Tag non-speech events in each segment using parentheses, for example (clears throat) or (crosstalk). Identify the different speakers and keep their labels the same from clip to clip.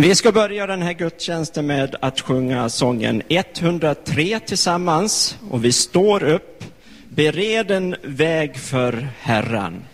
Speaker 1: Vi ska börja den här gudstjänsten med att sjunga sången 103 tillsammans och vi står upp. Bered en väg för Herren.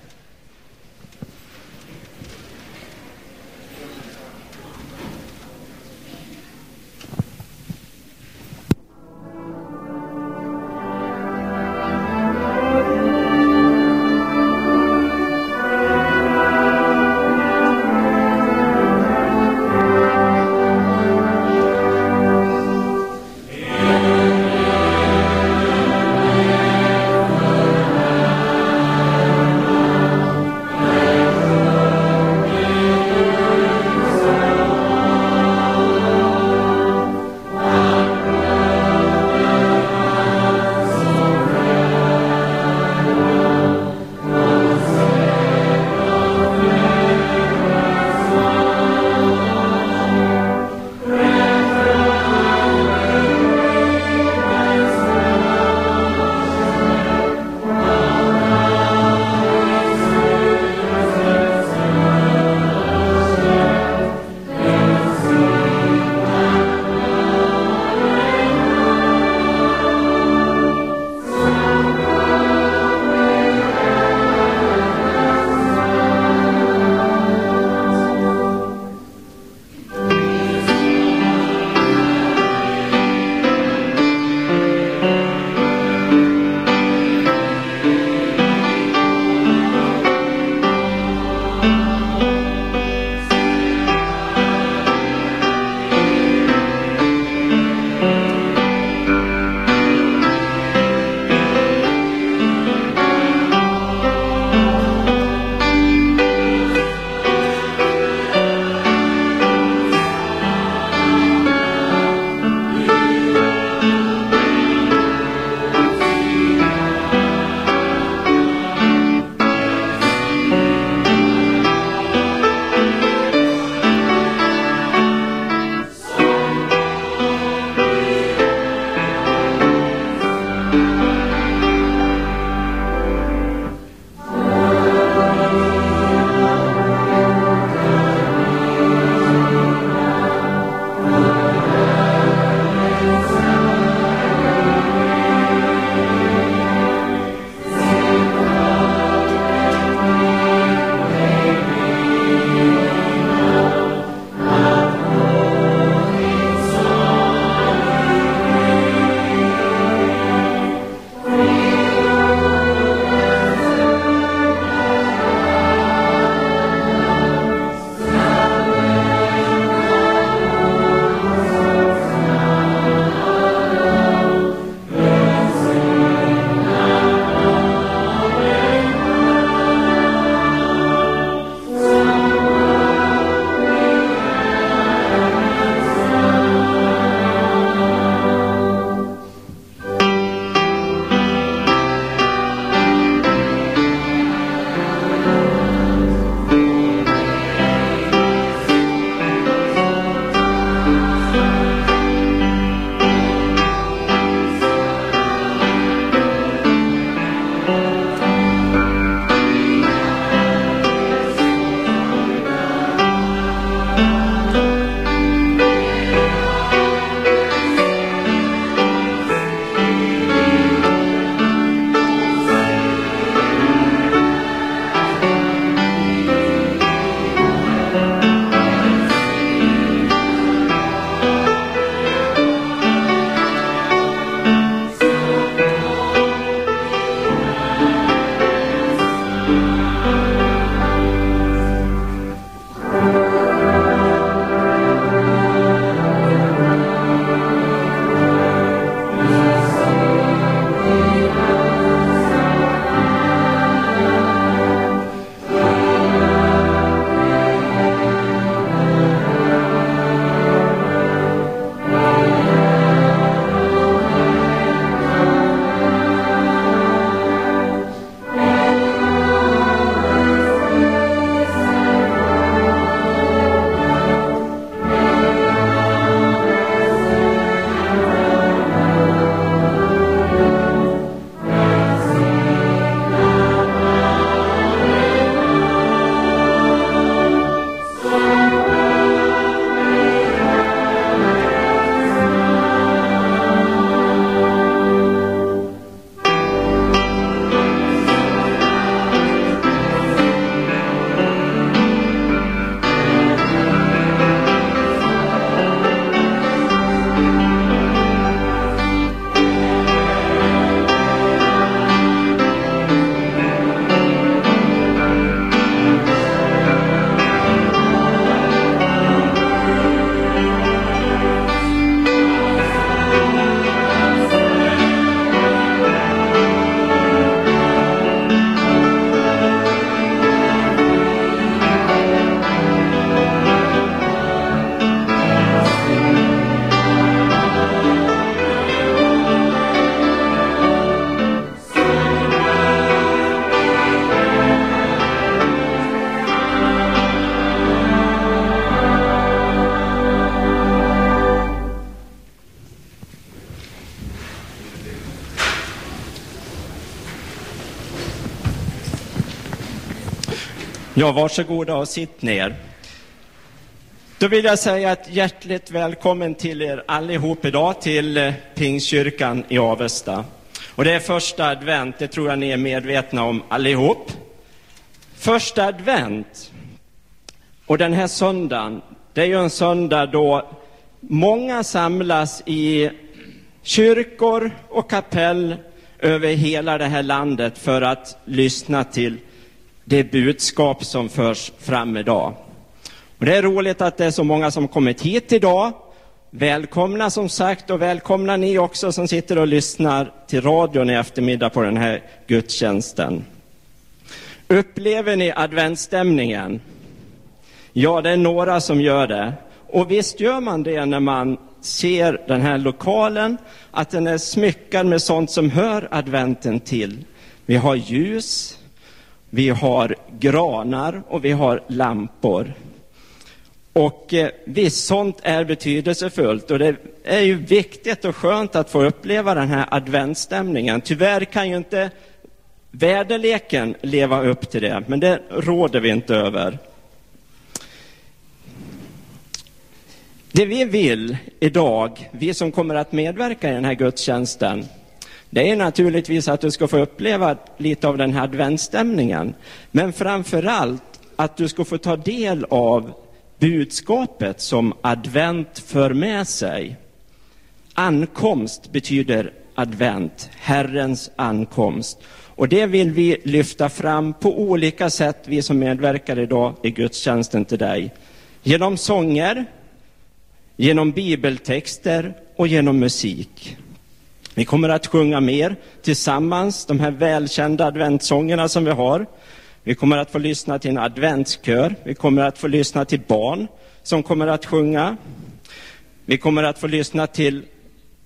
Speaker 1: Ja, varsågoda och sitt ner. Då vill jag säga ett hjärtligt välkommen till er allihop idag till eh, Pingstkyrkan i Avesta. Och det är första advent, det tror jag ni är medvetna om allihop. Första advent och den här söndagen, det är ju en söndag då många samlas i kyrkor och kapell över hela det här landet för att lyssna till det budskap som förs fram idag. Och det är roligt att det är så många som kommit hit idag. Välkomna som sagt och välkomna ni också som sitter och lyssnar till radion i eftermiddag på den här gudstjänsten. Upplever ni adventsstämningen? Ja, det är några som gör det. Och visst gör man det när man ser den här lokalen, att den är smyckad med sånt som hör adventen till. Vi har ljus, vi har granar och vi har lampor. Och eh, visst, sånt är betydelsefullt och det är ju viktigt och skönt att få uppleva den här adventsstämningen. Tyvärr kan ju inte väderleken leva upp till det, men det råder vi inte över. Det vi vill idag, vi som kommer att medverka i den här gudstjänsten, det är naturligtvis att du ska få uppleva lite av den här adventsstämningen. Men framför allt att du ska få ta del av budskapet som advent för med sig. Ankomst betyder advent, Herrens ankomst. Och det vill vi lyfta fram på olika sätt, vi som medverkar idag i gudstjänsten till dig. Genom sånger, genom bibeltexter och genom musik. Vi kommer att sjunga mer tillsammans, de här välkända adventssångerna som vi har. Vi kommer att få lyssna till en adventskör. Vi kommer att få lyssna till barn som kommer att sjunga. Vi kommer att få lyssna till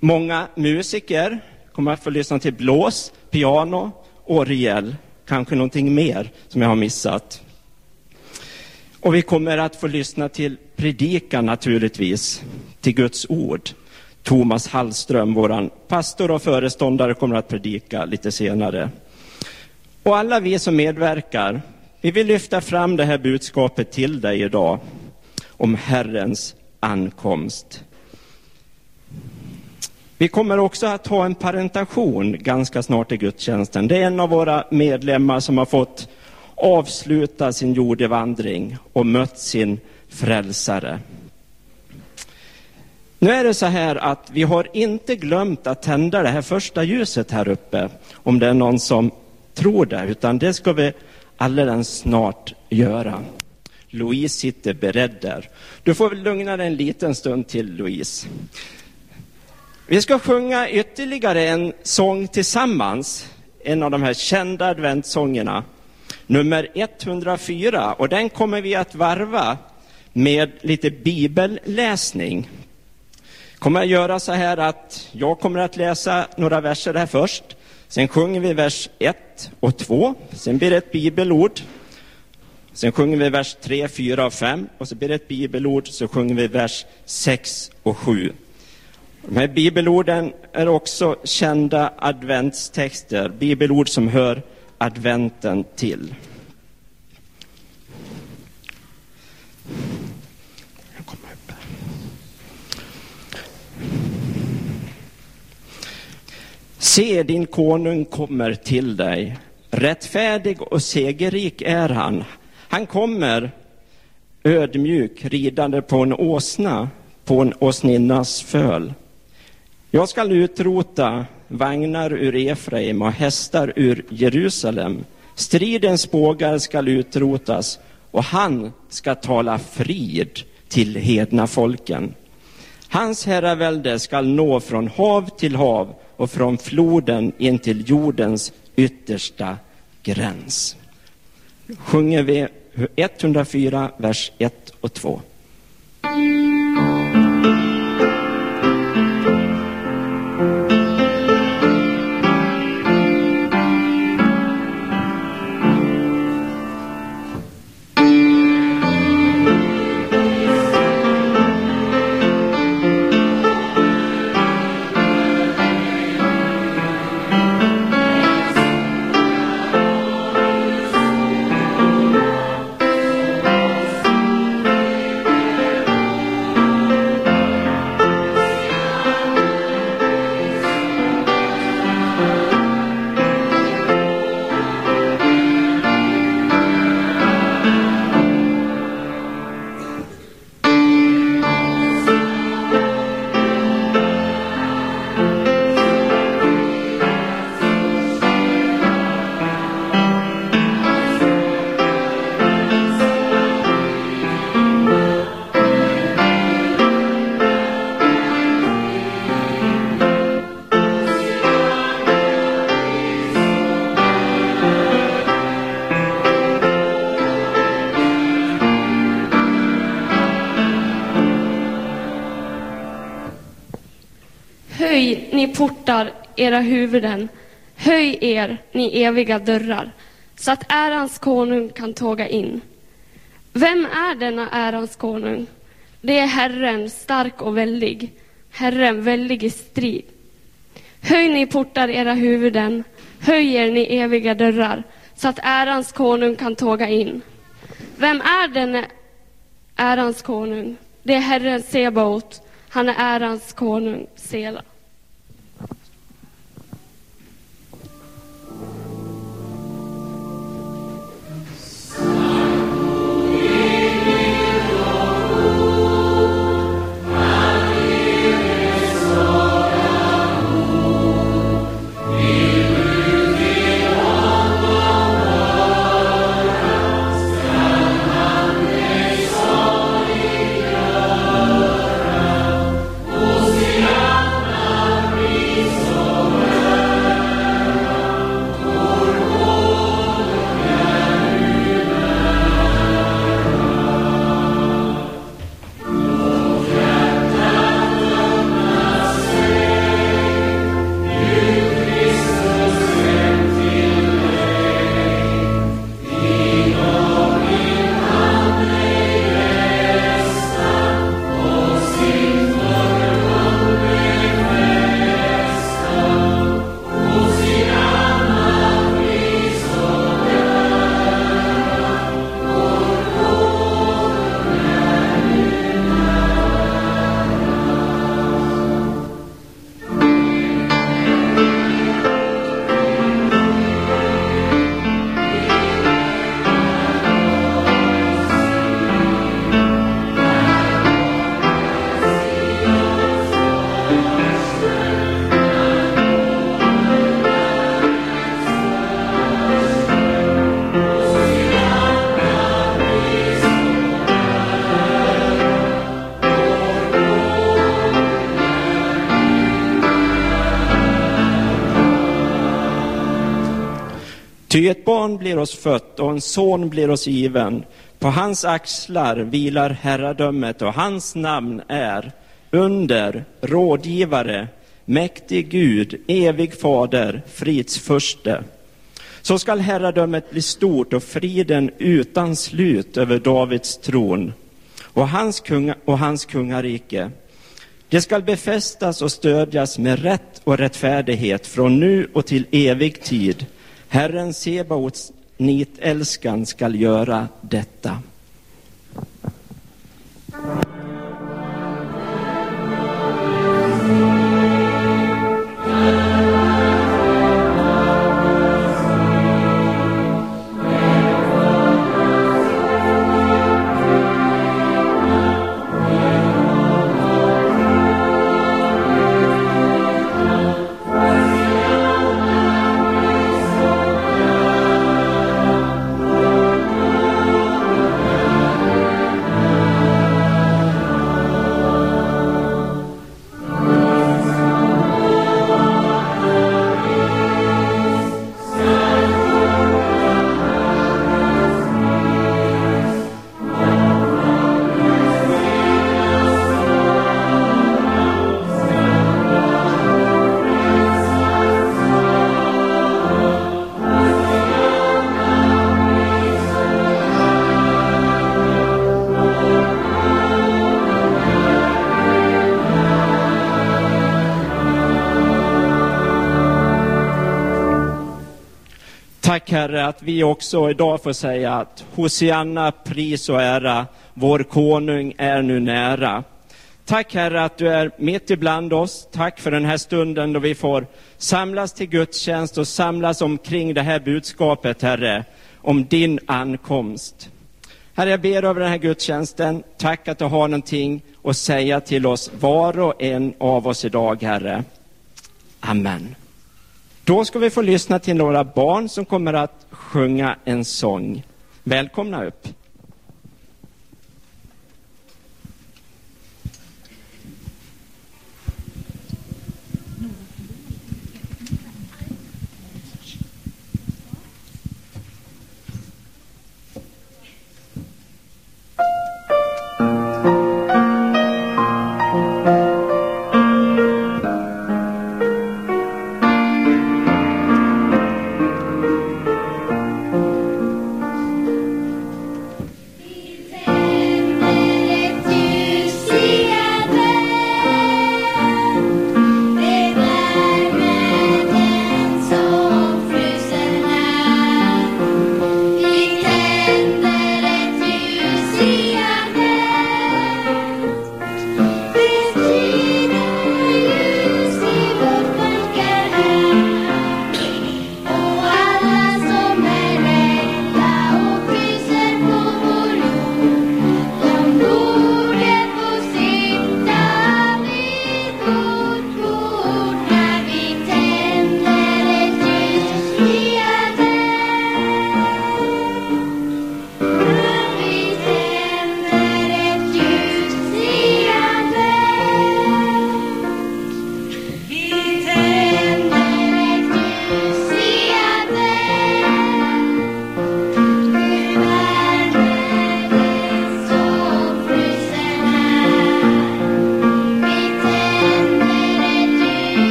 Speaker 1: många musiker. Vi kommer att få lyssna till blås, piano, orgel, kanske någonting mer som jag har missat. Och vi kommer att få lyssna till predikan naturligtvis, till Guds ord. Thomas Hallström, vår pastor och föreståndare, kommer att predika lite senare. Och alla vi som medverkar, vi vill lyfta fram det här budskapet till dig idag om Herrens ankomst. Vi kommer också att ha en parentation ganska snart i gudstjänsten. Det är en av våra medlemmar som har fått avsluta sin jordevandring och mött sin frälsare. Nu är det så här att vi har inte glömt att tända det här första ljuset här uppe, om det är någon som tror det, utan det ska vi alldeles snart göra. Louise sitter beredd där. Du får väl lugna dig en liten stund till, Louise. Vi ska sjunga ytterligare en sång tillsammans, en av de här kända adventssångerna, nummer 104, och den kommer vi att varva med lite bibelläsning. Kommer att göra så här att jag kommer att läsa några verser här först. Sen sjunger vi vers 1 och 2. Sen blir det ett bibelord. Sen sjunger vi vers 3, 4 och 5. Och så blir det ett bibelord. Så sjunger vi vers 6 och 7. De här bibelorden är också kända adventstexter. Bibelord som hör adventen till. Se, din konung kommer till dig. Rättfärdig och segerrik är han. Han kommer ödmjuk ridande på en åsna, på en åsninnas föl. Jag skall utrota vagnar ur Efraim och hästar ur Jerusalem. Stridens bågar skall utrotas och han ska tala frid till hedna folken. Hans herravälde skall nå från hav till hav och från floden in till jordens yttersta gräns. Sjunger vi 104, vers 1 och 2.
Speaker 2: Era huvuden. Höj er, ni eviga dörrar, så att ärans konung kan tåga in. Vem är denna ärans konung? Det är Herren, stark och väldig, Herren väldig i strid. Höj ni portar era huvuden, höj er ni eviga dörrar, så att ärans konung kan tåga in. Vem är denne ärans konung? Det är Herren Sebaot, han är ärans konung, Sela.
Speaker 1: Barn blir oss fött och en son blir oss given. På hans axlar vilar herradömet och hans namn är under, rådgivare, mäktig Gud, evig fader, fridsförste. Så skall herradömet bli stort och friden utan slut över Davids tron och hans, kunga, och hans kungarike. Det skall befästas och stödjas med rätt och rättfärdighet från nu och till evig tid. Herren Sebaots nitälskan skall göra detta. Herre att vi också idag får säga att Hosianna, pris och ära, vår konung är nu nära. Tack Herre att du är mitt ibland oss. Tack för den här stunden då vi får samlas till gudstjänst och samlas omkring det här budskapet Herre, om din ankomst. Herre, jag ber över den här gudstjänsten. Tack att du har någonting att säga till oss, var och en av oss idag Herre. Amen. Då ska vi få lyssna till några barn som kommer att sjunga en sång. Välkomna upp!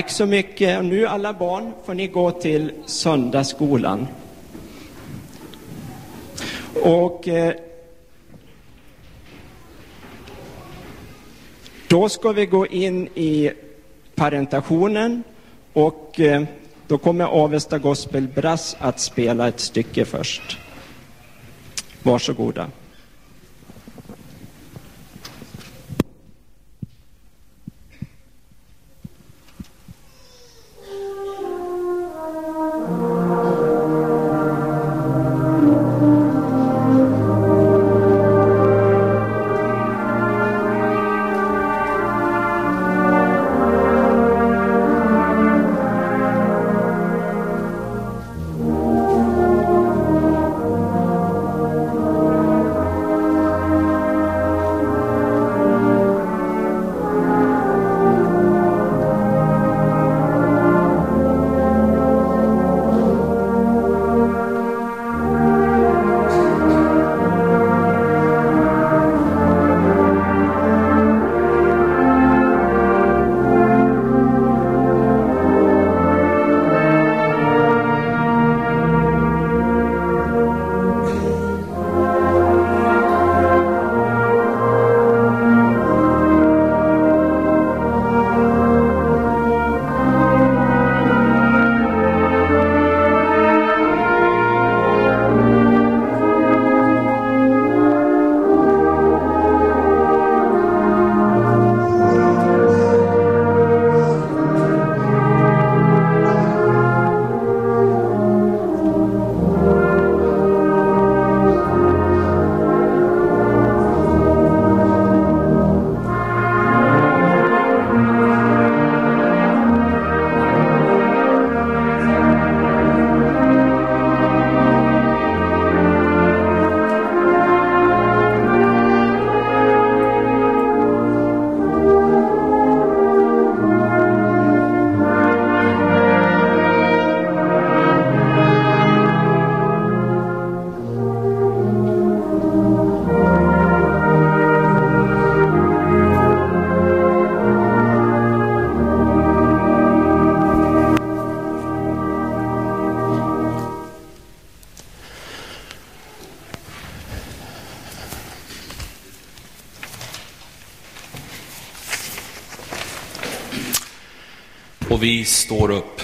Speaker 1: Tack så mycket. Och nu alla barn får ni gå till söndagsskolan. Och eh, då ska vi gå in i parentationen och eh, då kommer Avesta Gospel Brass att spela ett stycke först. Varsågoda.
Speaker 3: Vi står upp.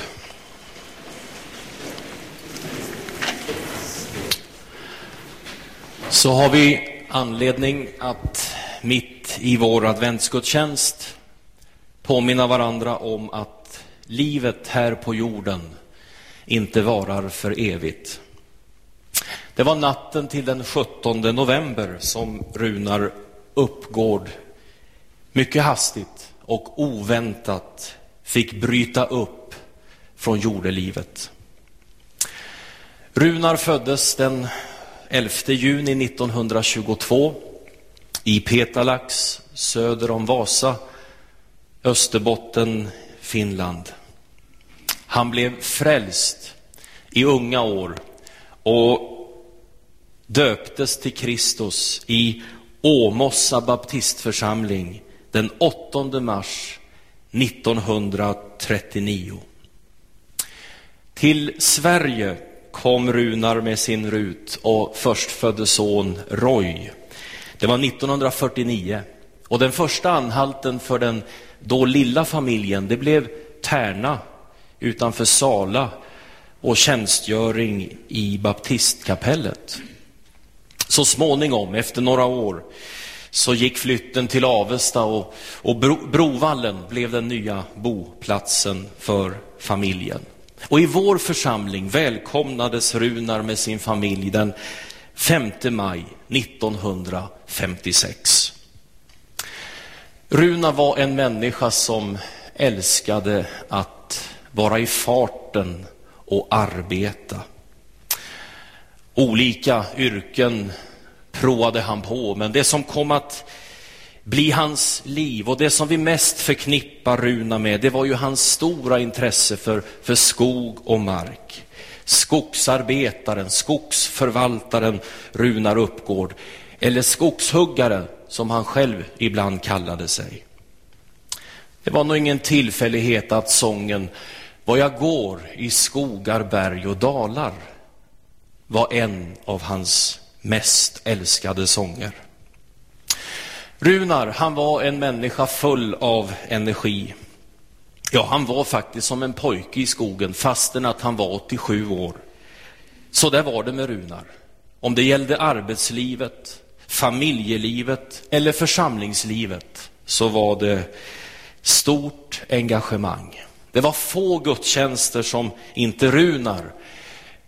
Speaker 3: Så har vi anledning att mitt i vår adventsgudstjänst påminna varandra om att livet här på jorden inte varar för evigt. Det var natten till den 17 november som Runar Uppgård mycket hastigt och oväntat fick bryta upp från jordelivet. Runar föddes den 11 juni 1922 i Petalax söder om Vasa, Österbotten, Finland. Han blev frälst i unga år och döptes till Kristus i Åmossa baptistförsamling den 8 mars 1939. Till Sverige kom Runar med sin Rut och förstfödde son Roy. Det var 1949 och den första anhalten för den då lilla familjen det blev Tärna utanför Sala och tjänstgöring i baptistkapellet. Så småningom, efter några år, så gick flytten till Avesta och, och Bro, Brovallen blev den nya boplatsen för familjen. Och i vår församling välkomnades Runar med sin familj den 5 maj 1956. Runar var en människa som älskade att vara i farten och arbeta. Olika yrken provade han på, men det som kom att bli hans liv och det som vi mest förknippar Runa med, det var ju hans stora intresse för, för skog och mark. Skogsarbetaren, skogsförvaltaren Runar Uppgård, eller skogshuggaren som han själv ibland kallade sig. Det var nog ingen tillfällighet att sången Var jag går i skogar, berg och dalar var en av hans mest älskade sånger. Runar, han var en människa full av energi. Ja, han var faktiskt som en pojke i skogen fastän att han var 87 år. Så där var det med Runar. Om det gällde arbetslivet, familjelivet eller församlingslivet så var det stort engagemang. Det var få gudstjänster som inte Runar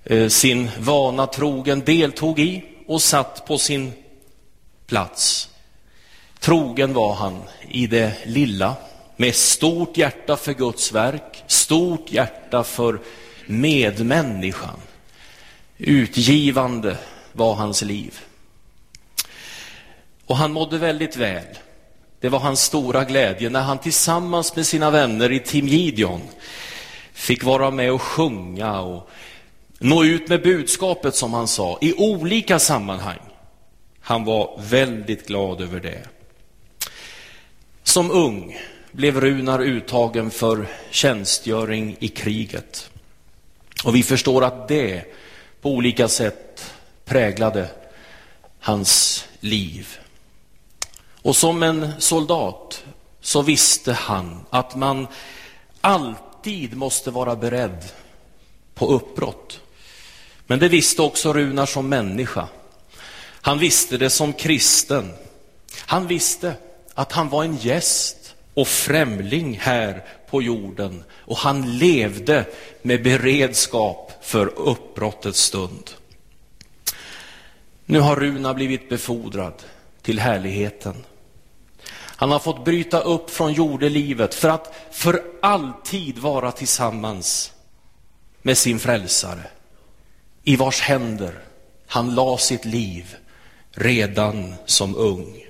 Speaker 3: eh, sin vana trogen deltog i och satt på sin plats. Trogen var han i det lilla, med stort hjärta för Guds verk, stort hjärta för medmänniskan. Utgivande var hans liv. Och han mådde väldigt väl. Det var hans stora glädje när han tillsammans med sina vänner i Team Gideon fick vara med och sjunga och nå ut med budskapet, som han sa, i olika sammanhang. Han var väldigt glad över det. Som ung blev Runar uttagen för tjänstgöring i kriget. Och vi förstår att det på olika sätt präglade hans liv. Och som en soldat så visste han att man alltid måste vara beredd på uppbrott. Men det visste också Runar som människa. Han visste det som kristen. Han visste att han var en gäst och främling här på jorden och han levde med beredskap för uppbrottets stund. Nu har Runa blivit befordrad till härligheten. Han har fått bryta upp från jordelivet för att för alltid vara tillsammans med sin frälsare, i vars händer han la sitt liv redan som ung.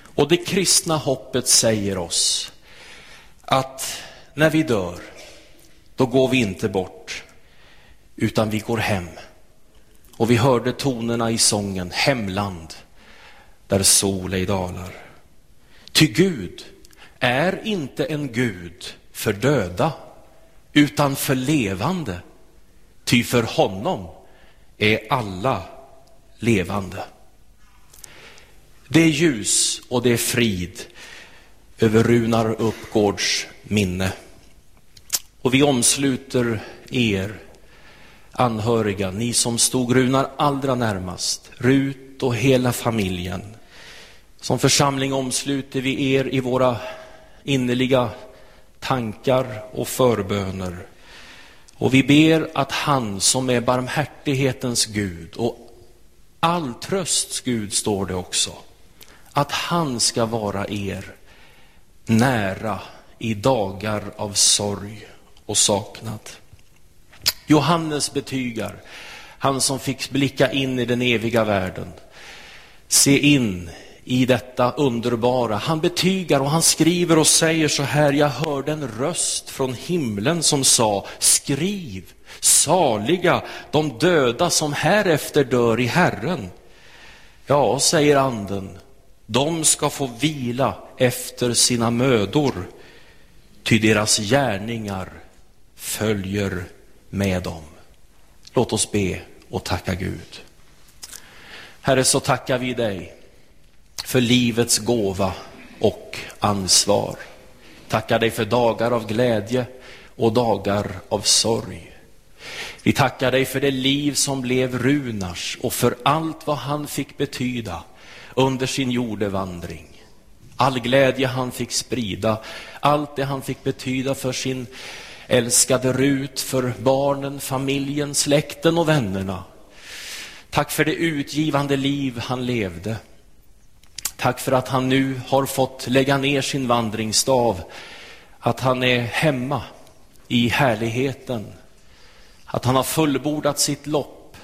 Speaker 3: Och det kristna hoppet säger oss att när vi dör, då går vi inte bort, utan vi går hem. Och vi hörde tonerna i sången Hemland, där sol ej dalar. Ty Gud är inte en Gud för döda, utan för levande. Ty för honom är alla levande. Det är ljus och det är frid över Runar Uppgårds minne. Och vi omsluter er anhöriga, ni som stod Runar allra närmast, Rut och hela familjen. Som församling omsluter vi er i våra innerliga tankar och förböner. Och vi ber att han som är barmhärtighetens Gud och all trösts Gud, står det också, att han ska vara er nära i dagar av sorg och saknad. Johannes betygar, han som fick blicka in i den eviga världen, se in i detta underbara. Han betygar och han skriver och säger så här, jag hörde en röst från himlen som sa, skriv, saliga de döda som härefter dör i Herren. Ja, säger anden, de ska få vila efter sina mödor, ty deras gärningar följer med dem. Låt oss be och tacka Gud. Herre, så tackar vi dig för livets gåva och ansvar. Tackar dig för dagar av glädje och dagar av sorg. Vi tackar dig för det liv som blev Runars och för allt vad han fick betyda under sin jordevandring. All glädje han fick sprida, allt det han fick betyda för sin älskade Rut, för barnen, familjen, släkten och vännerna. Tack för det utgivande liv han levde. Tack för att han nu har fått lägga ner sin vandringsstav, att han är hemma i härligheten, att han har fullbordat sitt lopp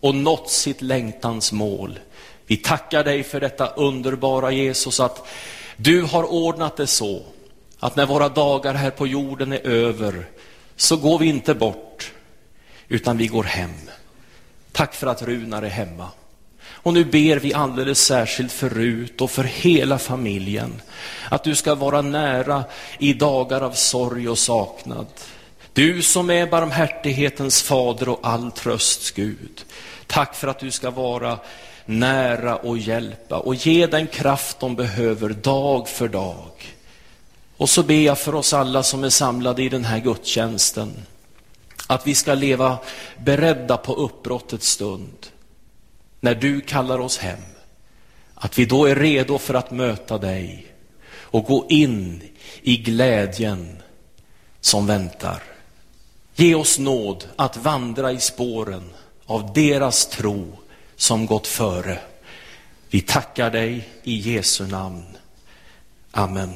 Speaker 3: och nått sitt längtans mål. Vi tackar dig för detta underbara Jesus, att du har ordnat det så att när våra dagar här på jorden är över så går vi inte bort, utan vi går hem. Tack för att Runar är hemma. Och nu ber vi alldeles särskilt för Rut och för hela familjen. Att du ska vara nära i dagar av sorg och saknad. Du som är barmhärtighetens fader och all trösts Gud. Tack för att du ska vara nära och hjälpa och ge den kraft de behöver dag för dag. Och så ber jag för oss alla som är samlade i den här gudstjänsten. Att vi ska leva beredda på uppbrottets stund. När du kallar oss hem. Att vi då är redo för att möta dig och gå in i glädjen som väntar. Ge oss nåd att vandra i spåren av deras tro som gått före. Vi tackar dig i Jesu namn. Amen.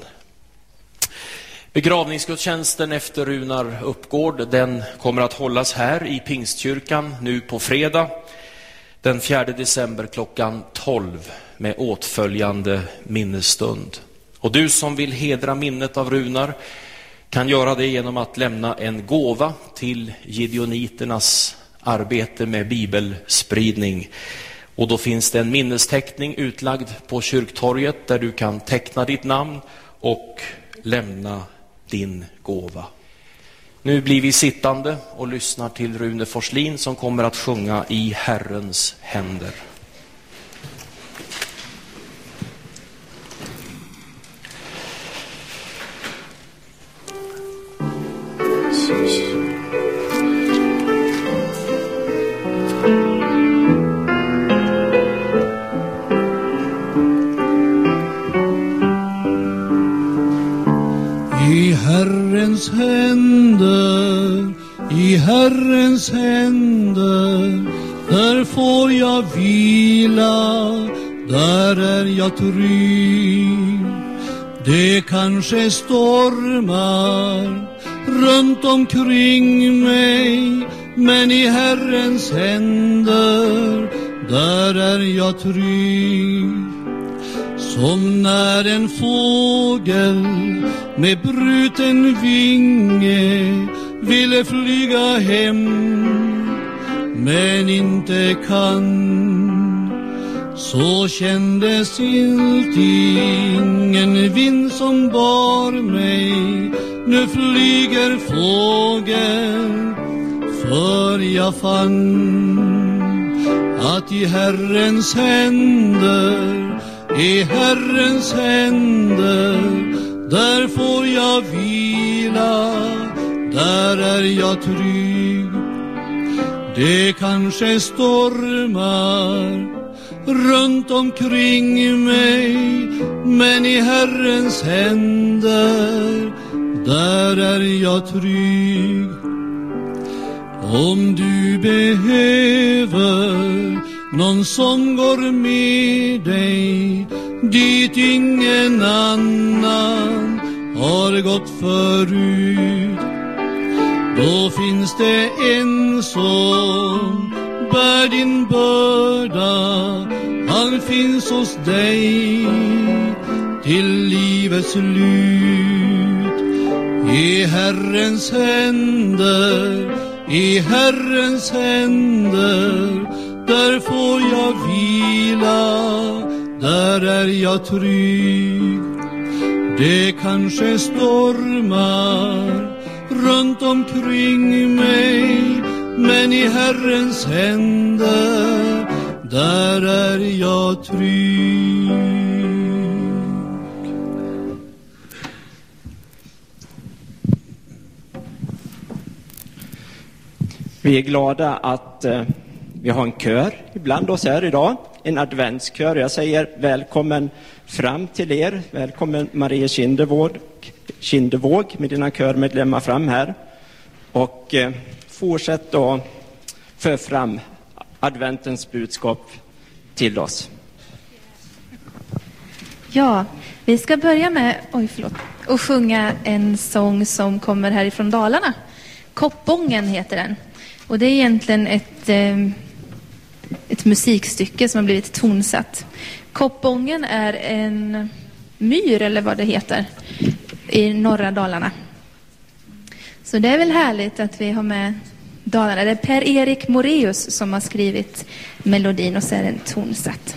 Speaker 3: Begravningsgudstjänsten efter Runar Uppgård, den kommer att hållas här i Pingstkyrkan nu på fredag den 4 december klockan 12 med åtföljande minnesstund. Och du som vill hedra minnet av Runar kan göra det genom att lämna en gåva till Gideoniternas arbete med bibelspridning. Och då finns det en minnesteckning utlagd på kyrktorget där du kan teckna ditt namn och lämna din gåva. Nu blir vi sittande och lyssnar till Rune Forslin som kommer att sjunga I Herrens händer.
Speaker 4: Herrens händer, i Herrens händer, där får jag vila, där är jag trygg. Det kanske stormar runt omkring mig, men i Herrens händer, där är jag trygg. Som när en fågel med bruten vinge ville flyga hem men inte kan. Så kändes inte ingen vind som bar mig. Nu flyger fågeln för jag fann att i Herrens händer i Herrens händer, där får jag vila, där är jag trygg. Det kanske stormar runt omkring mig, men i Herrens händer, där är jag trygg. Om du behöver någon som går med dig dit ingen annan har gått förut. Då finns det en som bär din börda. Han finns hos dig till livets slut. I Herrens händer, i Herrens händer där får jag vila, där är jag trygg. Det kanske stormar runt omkring mig, men i Herrens händer, där är jag trygg.
Speaker 1: Vi är glada att eh, vi har en kör ibland oss här idag, en adventskör. Jag säger välkommen fram till er. Välkommen Marie Kindevåg, Kindevåg med dina körmedlemmar fram här. Och eh, fortsätt att föra fram adventens budskap till oss.
Speaker 5: Ja, vi ska börja med oj, förlåt, att sjunga en sång som kommer härifrån Dalarna. Koppången heter den. Och det är egentligen ett, eh, ett musikstycke som har blivit tonsatt. Koppången är en myr, eller vad det heter, i norra Dalarna. Så det är väl härligt att vi har med Dalarna. Det är Per-Erik Moreus som har skrivit melodin och så är den tonsatt.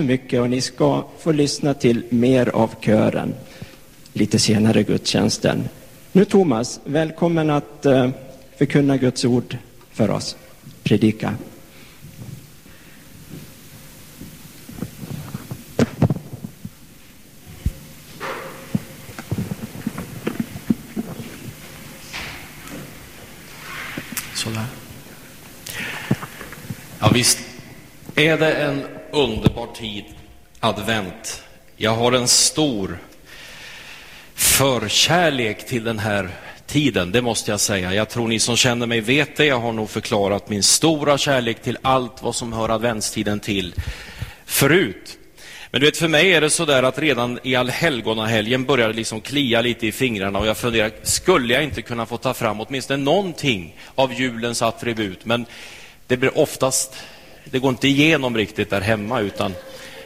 Speaker 1: Så mycket och ni ska få lyssna till mer av kören lite senare i gudstjänsten. Nu Thomas, välkommen att eh, förkunna Guds ord för oss. Predika.
Speaker 3: Sådär. Ja, visst är det en underbar tid, advent. Jag har en stor förkärlek till den här tiden, det måste jag säga. Jag tror ni som känner mig vet det. Jag har nog förklarat min stora kärlek till allt vad som hör adventstiden till förut. Men du vet, för mig är det så där att redan i allhelgonahelgen börjar det liksom klia lite i fingrarna och jag funderar, skulle jag inte kunna få ta fram åtminstone någonting av julens attribut? Men det blir oftast det går inte igenom riktigt där hemma, utan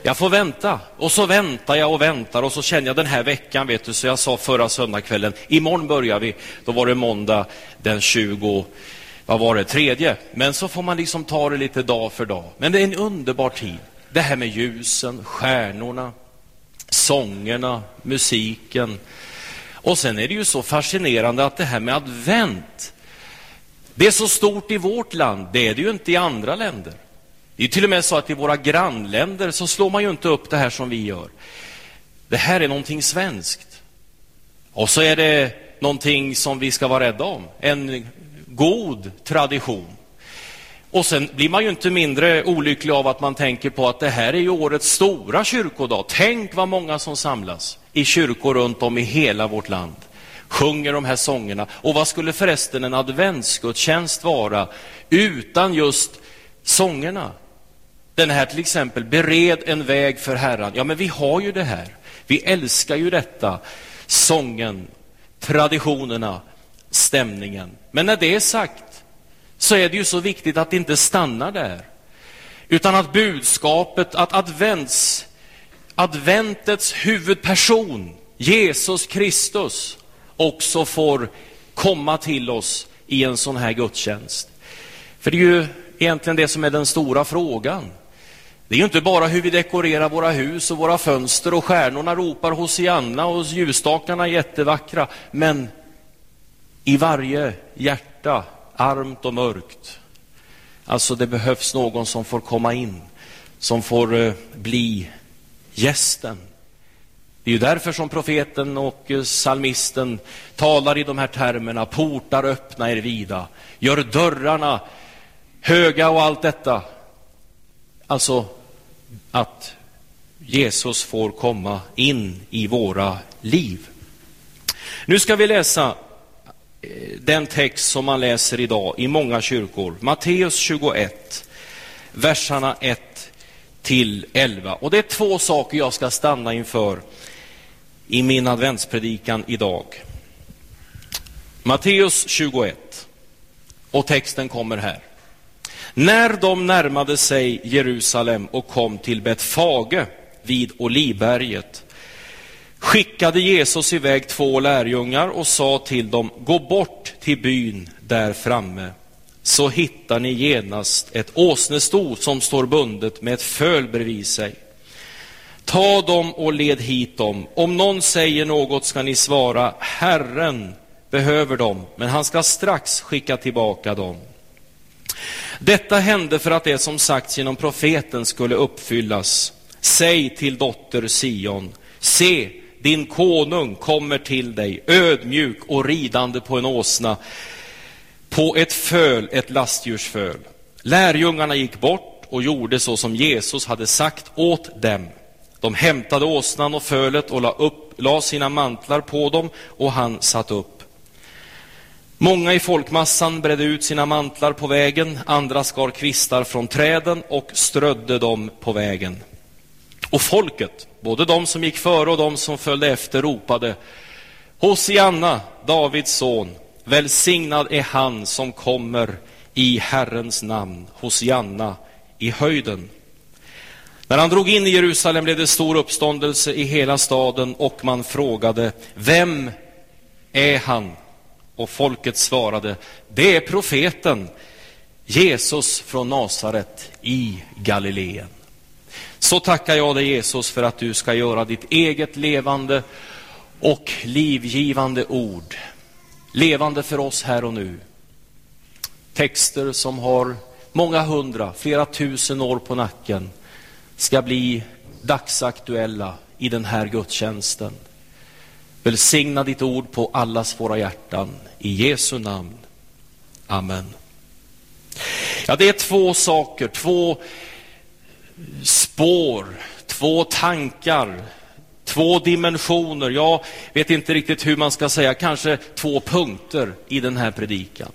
Speaker 3: jag får vänta. Och så väntar jag och väntar och så känner jag den här veckan, vet du, så jag sa förra söndagskvällen, imorgon börjar vi. Då var det måndag den 20, vad var det, tredje. Men så får man liksom ta det lite dag för dag. Men det är en underbar tid. Det här med ljusen, stjärnorna, sångerna, musiken. Och sen är det ju så fascinerande att det här med advent, det är så stort i vårt land, det är det ju inte i andra länder. Det är till och med så att i våra grannländer så slår man ju inte upp det här som vi gör. Det här är någonting svenskt. Och så är det någonting som vi ska vara rädda om, en god tradition. Och sen blir man ju inte mindre olycklig av att man tänker på att det här är ju årets stora kyrkodag. Tänk vad många som samlas i kyrkor runt om i hela vårt land sjunger de här sångerna. Och vad skulle förresten en adventsgudstjänst vara utan just sångerna? Den här till exempel, bered en väg för Herren. Ja, men vi har ju det här. Vi älskar ju detta. Sången, traditionerna, stämningen. Men när det är sagt så är det ju så viktigt att det inte stannar där. Utan att budskapet, att advents, adventets huvudperson, Jesus Kristus, också får komma till oss i en sån här gudstjänst. För det är ju egentligen det som är den stora frågan. Det är ju inte bara hur vi dekorerar våra hus och våra fönster och stjärnorna ropar Hosianna och ljusstakarna är jättevackra. Men i varje hjärta, armt och mörkt, alltså det behövs någon som får komma in, som får eh, bli gästen. Det är ju därför som profeten och eh, salmisten talar i de här termerna. Portar öppna er vida, gör dörrarna höga och allt detta. Alltså att Jesus får komma in i våra liv. Nu ska vi läsa eh, den text som man läser idag i många kyrkor. Matteus 21, verserna 1 till 11. Och det är två saker jag ska stanna inför i min adventspredikan idag. Matteus 21, och texten kommer här. När de närmade sig Jerusalem och kom till Betfage vid Olivberget skickade Jesus iväg två lärjungar och sa till dem, gå bort till byn där framme, så hittar ni genast ett åsnesto som står bundet med ett föl bredvid sig. Ta dem och led hit dem. Om någon säger något ska ni svara, Herren behöver dem, men han ska strax skicka tillbaka dem. Detta hände för att det som sagts genom profeten skulle uppfyllas. Säg till dotter Sion, se, din konung kommer till dig, ödmjuk och ridande på en åsna, på ett föl, ett lastdjursföl. Lärjungarna gick bort och gjorde så som Jesus hade sagt åt dem. De hämtade åsnan och fölet och la, upp, la sina mantlar på dem och han satt upp. Många i folkmassan bredde ut sina mantlar på vägen, andra skar kvistar från träden och strödde dem på vägen. Och folket, både de som gick före och de som följde efter, ropade Hosianna, Davids son, välsignad är han som kommer i Herrens namn, Hosianna i höjden. När han drog in i Jerusalem blev det stor uppståndelse i hela staden och man frågade, vem är han? Och folket svarade, det är profeten Jesus från Nasaret i Galileen. Så tackar jag dig Jesus för att du ska göra ditt eget levande och livgivande ord levande för oss här och nu. Texter som har många hundra, flera tusen år på nacken ska bli dagsaktuella i den här gudstjänsten. Välsigna ditt ord på allas våra hjärtan. I Jesu namn. Amen. Ja, det är två saker, två spår, två tankar, två dimensioner. Jag vet inte riktigt hur man ska säga, kanske två punkter i den här predikan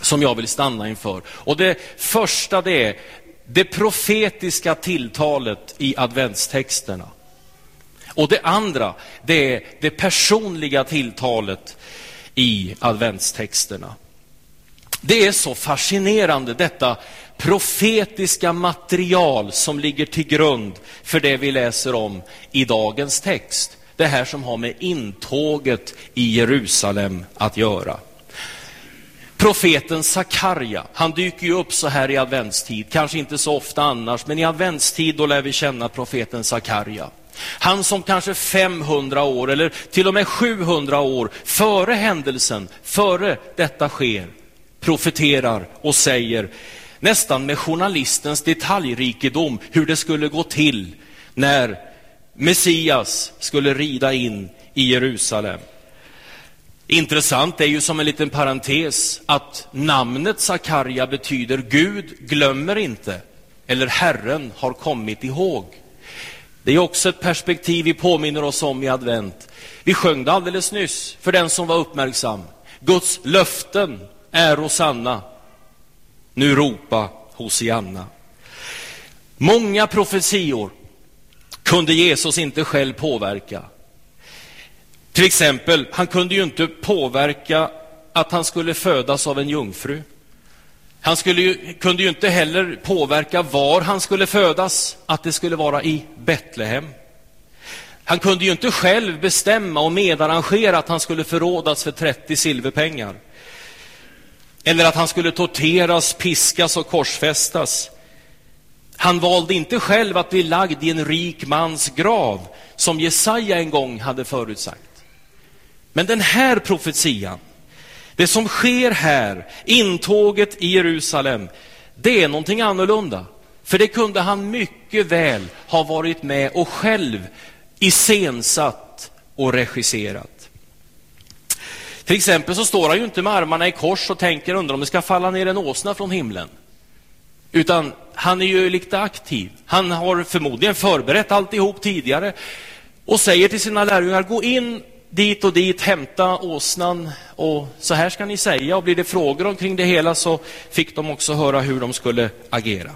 Speaker 3: som jag vill stanna inför. Och det första det är det profetiska tilltalet i adventstexterna. Och det andra, det är det personliga tilltalet i adventstexterna. Det är så fascinerande, detta profetiska material som ligger till grund för det vi läser om i dagens text. Det här som har med intåget i Jerusalem att göra. Profeten Sakarja, han dyker ju upp så här i adventstid, kanske inte så ofta annars, men i adventstid då lär vi känna profeten Sakarja. Han som kanske 500 år eller till och med 700 år före händelsen, före detta sker, profeterar och säger nästan med journalistens detaljrikedom hur det skulle gå till när Messias skulle rida in i Jerusalem. Intressant är ju som en liten parentes att namnet Sakarja betyder Gud glömmer inte, eller Herren har kommit ihåg. Det är också ett perspektiv vi påminner oss om i advent. Vi sjöng det alldeles nyss, för den som var uppmärksam. Guds löften är och sanna. Nu ropa Hosianna. Många profetior kunde Jesus inte själv påverka. Till exempel, han kunde ju inte påverka att han skulle födas av en jungfru. Han ju, kunde ju inte heller påverka var han skulle födas, att det skulle vara i Betlehem. Han kunde ju inte själv bestämma och medarrangera att han skulle förrådas för 30 silverpengar. Eller att han skulle torteras, piskas och korsfästas. Han valde inte själv att bli lagd i en rik mans grav, som Jesaja en gång hade förutsagt. Men den här profetian, det som sker här, intåget i Jerusalem, det är någonting annorlunda. För det kunde han mycket väl ha varit med och själv iscensatt och regisserat. Till exempel så står han ju inte med armarna i kors och tänker undrar om det ska falla ner en åsna från himlen. Utan han är ju lite aktiv. Han har förmodligen förberett alltihop tidigare och säger till sina lärjungar, gå in dit och dit, hämta åsnan och så här ska ni säga. Och blir det frågor omkring det hela så fick de också höra hur de skulle agera.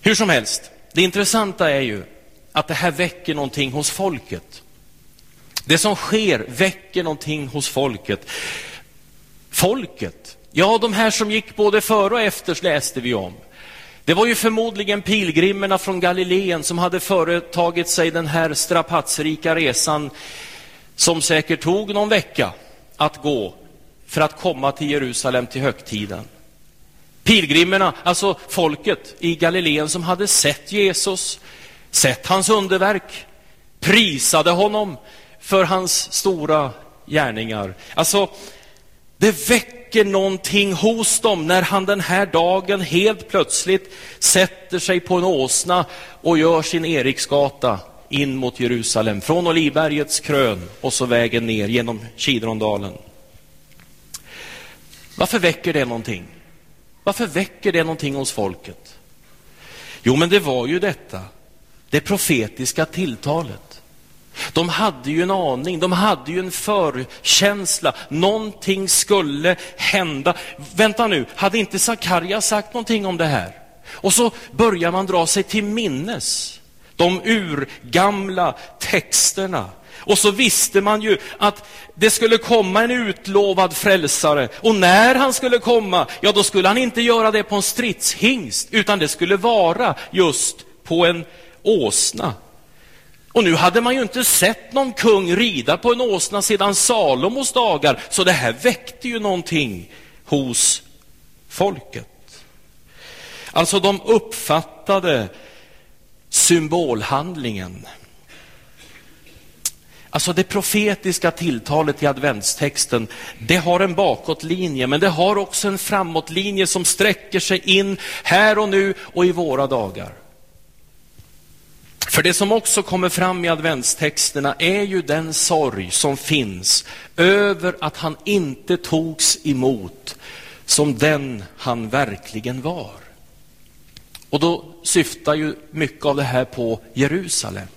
Speaker 3: Hur som helst, det intressanta är ju att det här väcker någonting hos folket. Det som sker väcker någonting hos folket. Folket, ja, de här som gick både före och efter läste vi om. Det var ju förmodligen pilgrimerna från Galileen som hade företagit sig den här strapatsrika resan som säkert tog någon vecka att gå för att komma till Jerusalem till högtiden. Pilgrimerna, alltså folket i Galileen som hade sett Jesus, sett hans underverk, prisade honom för hans stora gärningar. Alltså, det väcker någonting hos dem när han den här dagen helt plötsligt sätter sig på en åsna och gör sin Eriksgata in mot Jerusalem, från Olivbergets krön och så vägen ner genom Kidrondalen. Varför väcker det någonting? Varför väcker det någonting hos folket? Jo, men det var ju detta, det profetiska tilltalet. De hade ju en aning, de hade ju en förkänsla. Någonting skulle hända. Vänta nu, hade inte Sakarja sagt någonting om det här? Och så börjar man dra sig till minnes de urgamla texterna. Och så visste man ju att det skulle komma en utlovad frälsare. Och när han skulle komma, ja då skulle han inte göra det på en stridshingst, utan det skulle vara just på en åsna. Och nu hade man ju inte sett någon kung rida på en åsna sedan Salomos dagar, så det här väckte ju någonting hos folket. Alltså, de uppfattade symbolhandlingen. Alltså det profetiska tilltalet i adventstexten, det har en bakåtlinje, men det har också en framåtlinje som sträcker sig in här och nu och i våra dagar. För det som också kommer fram i adventstexterna är ju den sorg som finns över att han inte togs emot som den han verkligen var. Och då syftar ju mycket av det här på Jerusalem.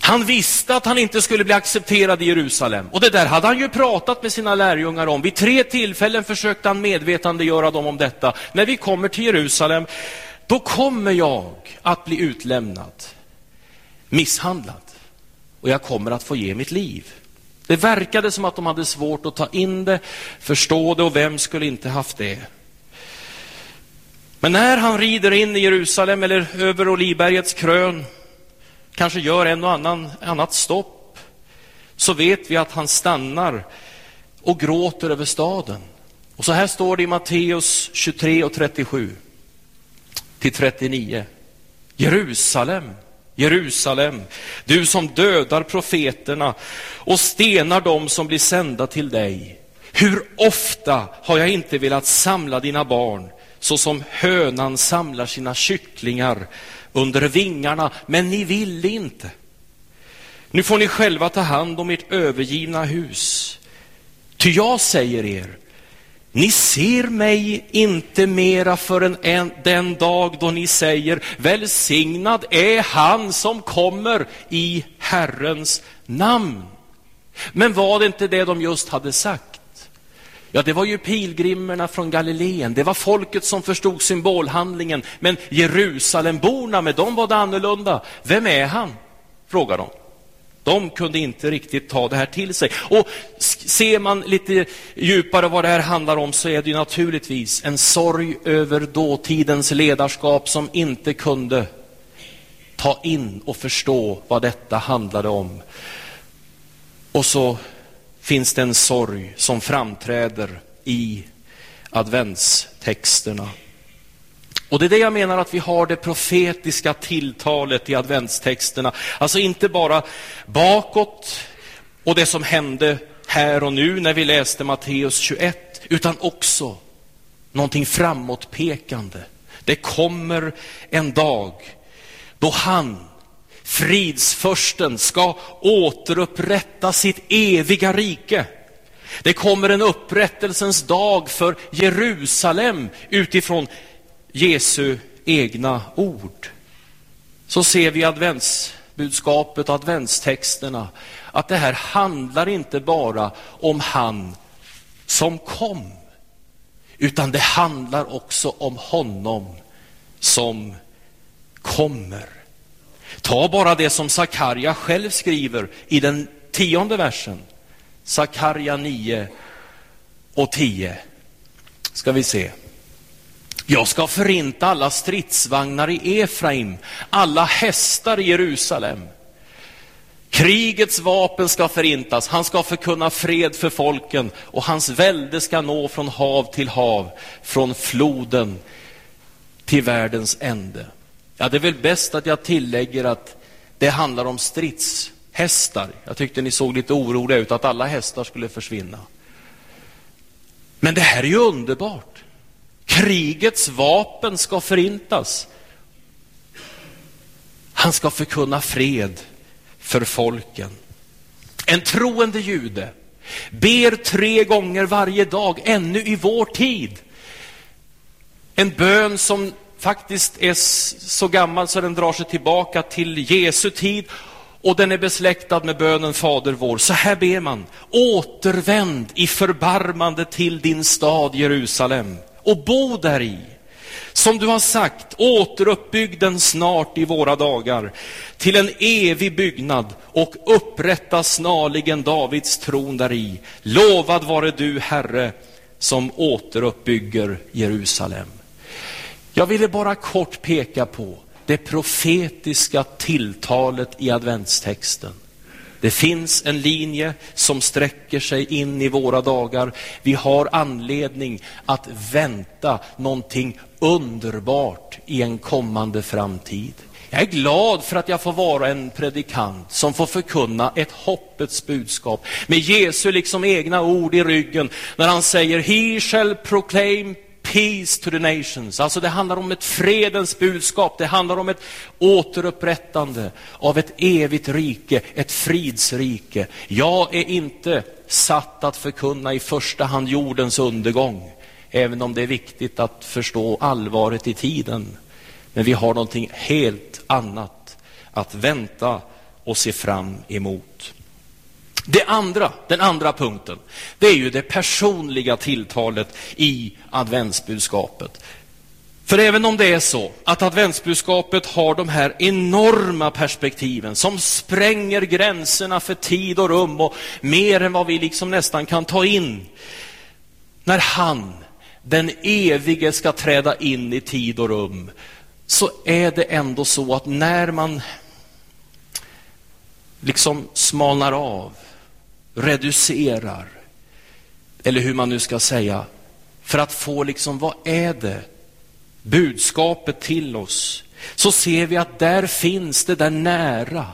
Speaker 3: Han visste att han inte skulle bli accepterad i Jerusalem. Och det där hade han ju pratat med sina lärjungar om. Vid tre tillfällen försökte han medvetandegöra dem om detta. När vi kommer till Jerusalem, då kommer jag att bli utlämnad, misshandlad. Och jag kommer att få ge mitt liv. Det verkade som att de hade svårt att ta in det, förstå det och vem skulle inte haft det? Men när han rider in i Jerusalem eller över Olivbergets krön, kanske gör en och annan annat stopp, så vet vi att han stannar och gråter över staden. Och så här står det i Matteus 23 och 37 till 39. Jerusalem, Jerusalem, du som dödar profeterna och stenar dem som blir sända till dig. Hur ofta har jag inte velat samla dina barn så som hönan samlar sina kycklingar under vingarna, men ni ville inte. Nu får ni själva ta hand om ert övergivna hus. Ty jag säger er, ni ser mig inte mera förrän en, den dag då ni säger välsignad är han som kommer i Herrens namn. Men var det inte det de just hade sagt? Ja, det var ju pilgrimerna från Galileen, det var folket som förstod symbolhandlingen, men Jerusalemborna, med dem var det annorlunda. Vem är han? frågar de. De kunde inte riktigt ta det här till sig. Och ser man lite djupare vad det här handlar om så är det naturligtvis en sorg över dåtidens ledarskap som inte kunde ta in och förstå vad detta handlade om. Och så finns det en sorg som framträder i adventstexterna. Och det är det jag menar att vi har det profetiska tilltalet i adventstexterna. Alltså inte bara bakåt och det som hände här och nu när vi läste Matteus 21, utan också någonting framåtpekande. Det kommer en dag då han, fridsförsten, ska återupprätta sitt eviga rike. Det kommer en upprättelsens dag för Jerusalem utifrån Jesu egna ord. Så ser vi adventsbudskapet och adventstexterna att det här handlar inte bara om han som kom, utan det handlar också om honom som kommer. Ta bara det som Sakarja själv skriver i den tionde versen. Sakarja 9 och 10. Ska vi se. Jag ska förinta alla stridsvagnar i Efraim, alla hästar i Jerusalem. Krigets vapen ska förintas, han ska förkunna fred för folken och hans välde ska nå från hav till hav, från floden till världens ände. Ja, det är väl bäst att jag tillägger att det handlar om stridshästar. Jag tyckte ni såg lite oroliga ut att alla hästar skulle försvinna. Men det här är ju underbart. Krigets vapen ska förintas. Han ska förkunna fred för folken. En troende jude ber tre gånger varje dag, ännu i vår tid. En bön som faktiskt är så gammal så den drar sig tillbaka till Jesu tid och den är besläktad med bönen Fader vår. Så här ber man, återvänd i förbarmande till din stad Jerusalem och bo där i. Som du har sagt, återuppbygg den snart i våra dagar till en evig byggnad och upprätta snarligen Davids tron däri. Lovad vare du, Herre, som återuppbygger Jerusalem. Jag ville bara kort peka på det profetiska tilltalet i adventstexten. Det finns en linje som sträcker sig in i våra dagar. Vi har anledning att vänta någonting underbart i en kommande framtid. Jag är glad för att jag får vara en predikant som får förkunna ett hoppets budskap med Jesu liksom egna ord i ryggen när han säger He shall proclaim peace to the nations. Alltså det handlar om ett fredens budskap, det handlar om ett återupprättande av ett evigt rike, ett fridsrike. Jag är inte satt att förkunna i första hand jordens undergång, även om det är viktigt att förstå allvaret i tiden. Men vi har någonting helt annat att vänta och se fram emot. Det andra, den andra punkten, det är ju det personliga tilltalet i adventsbudskapet. För även om det är så att adventsbudskapet har de här enorma perspektiven som spränger gränserna för tid och rum och mer än vad vi liksom nästan kan ta in. När han, den evige, ska träda in i tid och rum så är det ändå så att när man liksom smalnar av reducerar, eller hur man nu ska säga, för att få liksom, vad är det? Budskapet till oss. Så ser vi att där finns det där nära,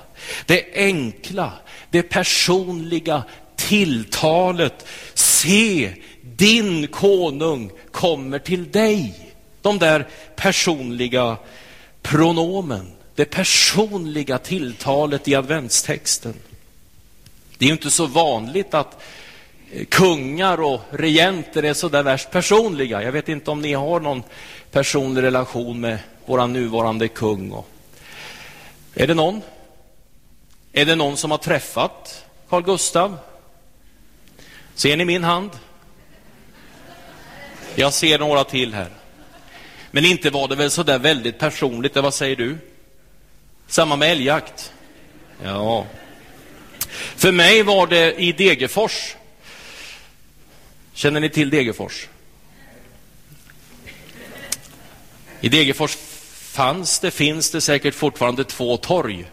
Speaker 3: det enkla, det personliga tilltalet. Se, din konung kommer till dig. De där personliga pronomen det personliga tilltalet i adventstexten. Det är ju inte så vanligt att eh, kungar och regenter är så där värst personliga. Jag vet inte om ni har någon personlig relation med vår nuvarande kung. Och... Är det någon? Är det någon som har träffat Carl Gustav? Ser ni min hand? Jag ser några till här. Men inte var det väl så där väldigt personligt, vad säger du? Samma med älgjakt? Ja. För mig var det i Degerfors. Känner ni till Degerfors? I Degerfors fanns det, finns det säkert fortfarande två torg.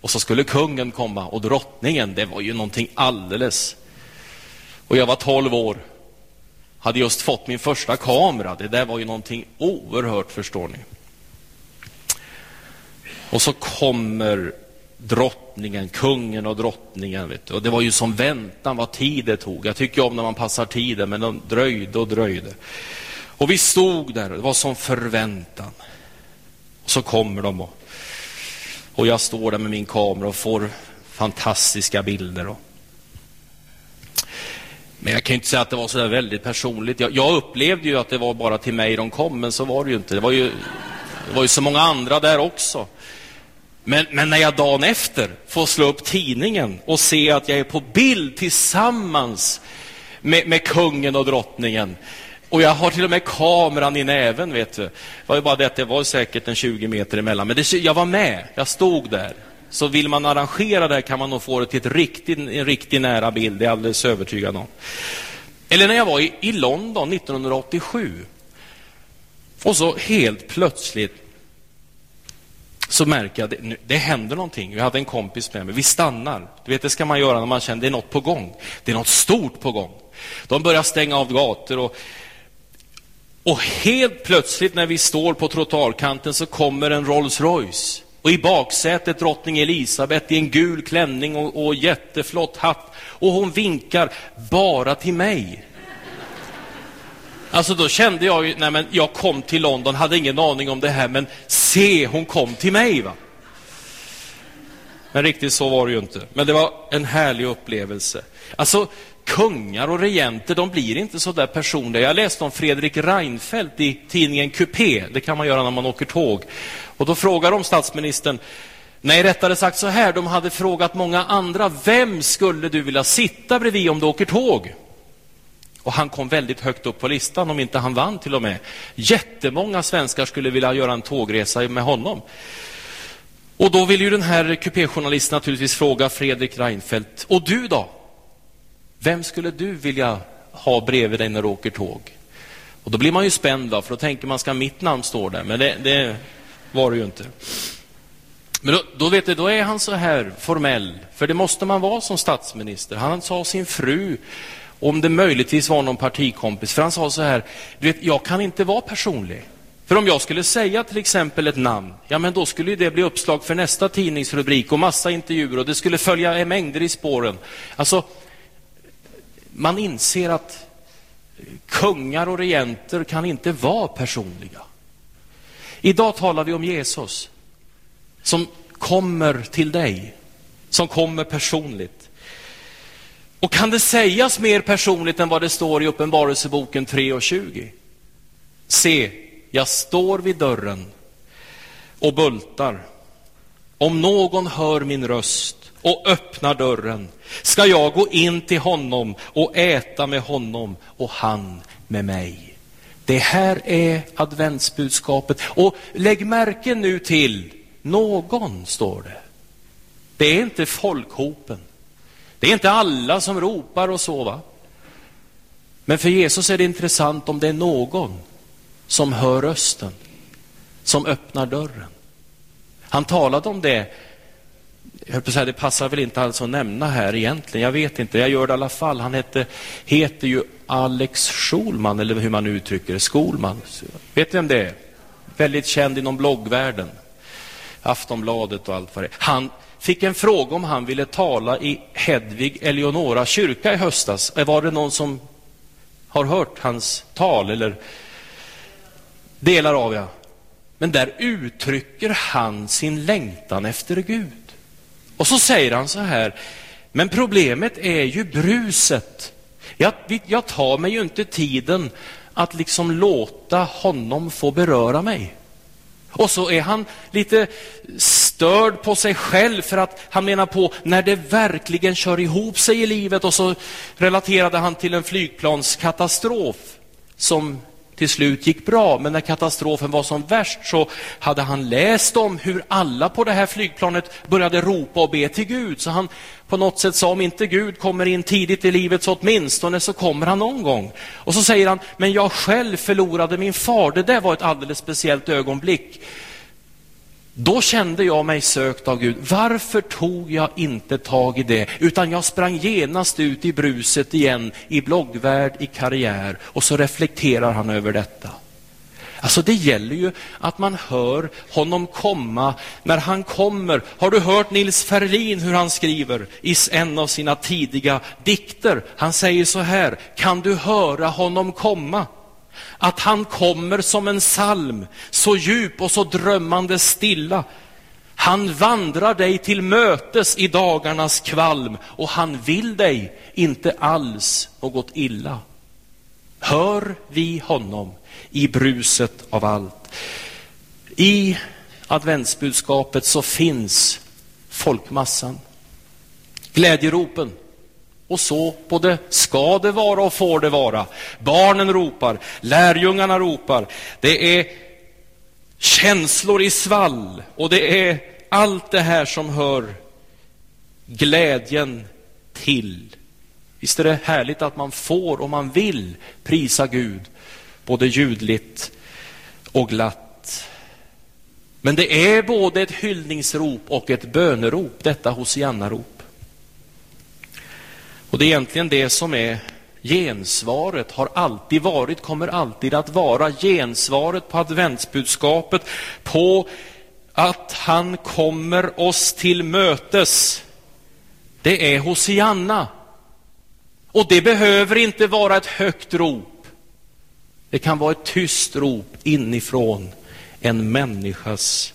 Speaker 3: Och så skulle kungen komma och drottningen, det var ju någonting alldeles. Och jag var tolv år, hade just fått min första kamera. Det där var ju någonting oerhört, förstår ni. Och så kommer drottningen, kungen och drottningen. Vet du. Och det var ju som väntan vad tid det tog. Jag tycker om när man passar tiden, men de dröjde och dröjde. Och vi stod där, det var som förväntan. Och så kommer de och, och jag står där med min kamera och får fantastiska bilder. Och... Men jag kan inte säga att det var så där väldigt personligt. Jag, jag, upplevde ju att det var bara till mig de kom, men så var det ju inte. Det var ju, det var ju så många andra där också. Men, men, när jag dagen efter får slå upp tidningen och se att jag är på bild tillsammans med, med kungen och drottningen och jag har till och med kameran i näven, vet du. Det var ju bara det att det var säkert en 20 meter emellan. Men det, jag var med, jag stod där. Så vill man arrangera det kan man nog få det till ett riktigt, en riktigt nära bild, det är jag alldeles övertygad om. Eller när jag var i, i London 1987. Och så helt plötsligt så märker jag att det, det händer någonting. Jag hade en kompis med mig. Vi stannar. Du vet, det ska man göra när man känner att det är något på gång. Det är något stort på gång. De börjar stänga av gator och och helt plötsligt när vi står på trottoarkanten så kommer en Rolls Royce. Och i baksätet drottning Elisabet i en gul klänning och, och jätteflott hatt. Och hon vinkar bara till mig. Alltså då kände jag ju, nej men jag kom till London, hade ingen aning om det här, men se, hon kom till mig. va. Men riktigt så var det ju inte. Men det var en härlig upplevelse. Alltså, kungar och regenter, de blir inte så där personliga. Jag läste om Fredrik Reinfeldt i tidningen Coupé. Det kan man göra när man åker tåg. Och då frågar de statsministern, nej, rättare sagt så här, de hade frågat många andra, vem skulle du vilja sitta bredvid om du åker tåg? Och han kom väldigt högt upp på listan, om inte han vann till och med. Jättemånga svenskar skulle vilja göra en tågresa med honom. Och då vill ju den här kupéjournalisten naturligtvis fråga Fredrik Reinfeldt, och du då? Vem skulle du vilja ha bredvid dig när du åker tåg? Och Då blir man ju spänd, då, för då tänker man, ska mitt namn stå där? Men det, det var det ju inte. Men då, då, vet du, då är han så här formell, för det måste man vara som statsminister. Han sa sin fru, om det möjligtvis var någon partikompis, för han sa så här, du vet, jag kan inte vara personlig. För om jag skulle säga till exempel ett namn, ja men då skulle det bli uppslag för nästa tidningsrubrik och massa intervjuer och det skulle följa mängder i spåren. Alltså, man inser att kungar och regenter kan inte vara personliga. Idag talar vi om Jesus som kommer till dig, som kommer personligt. Och kan det sägas mer personligt än vad det står i Uppenbarelseboken 3 och 20? Se, jag står vid dörren och bultar. Om någon hör min röst och öppnar dörren ska jag gå in till honom och äta med honom och han med mig. Det här är adventsbudskapet. Och lägg märke nu till någon, står det. Det är inte folkhopen. Det är inte alla som ropar och så. Va? Men för Jesus är det intressant om det är någon som hör rösten, som öppnar dörren. Han talade om det jag höll på att säga, det passar väl inte alls att nämna här egentligen. Jag vet inte, jag gör det i alla fall. Han hette, heter ju Alex Schulman, eller hur man uttrycker det, Skolman. Vet ni vem det är? Väldigt känd inom bloggvärlden. Aftonbladet och allt vad det är. Han fick en fråga om han ville tala i Hedvig Eleonora kyrka i höstas. Eh, var det någon som har hört hans tal eller delar av ja? Men där uttrycker han sin längtan efter Gud. Och så säger han så här, men problemet är ju bruset. Jag, jag tar mig ju inte tiden att liksom låta honom få beröra mig. Och så är han lite störd på sig själv för att han menar på när det verkligen kör ihop sig i livet och så relaterade han till en flygplanskatastrof som till slut gick bra, men när katastrofen var som värst så hade han läst om hur alla på det här flygplanet började ropa och be till Gud. Så han på något sätt sa, om inte Gud kommer in tidigt i livet så åtminstone så kommer han någon gång. Och så säger han, men jag själv förlorade min far. Det där var ett alldeles speciellt ögonblick. Då kände jag mig sökt av Gud. Varför tog jag inte tag i det? Utan jag sprang genast ut i bruset igen, i bloggvärld, i karriär. Och så reflekterar han över detta. Alltså det gäller ju att man hör honom komma när han kommer. Har du hört Nils Ferlin hur han skriver i en av sina tidiga dikter? Han säger så här, kan du höra honom komma? Att han kommer som en salm, så djup och så drömmande stilla. Han vandrar dig till mötes i dagarnas kvalm och han vill dig inte alls något illa. Hör vi honom i bruset av allt. I adventsbudskapet så finns folkmassan. Glädjeropen, och så både ska det vara och får det vara. Barnen ropar, lärjungarna ropar. Det är känslor i svall och det är allt det här som hör glädjen till. Visst är det härligt att man får och man vill prisa Gud, både ljudligt och glatt. Men det är både ett hyllningsrop och ett bönerop, detta hosiannarop. Och det är egentligen det som är gensvaret, har alltid varit, kommer alltid att vara gensvaret på adventsbudskapet, på att han kommer oss till mötes. Det är Hosianna. Och det behöver inte vara ett högt rop. Det kan vara ett tyst rop inifrån en människas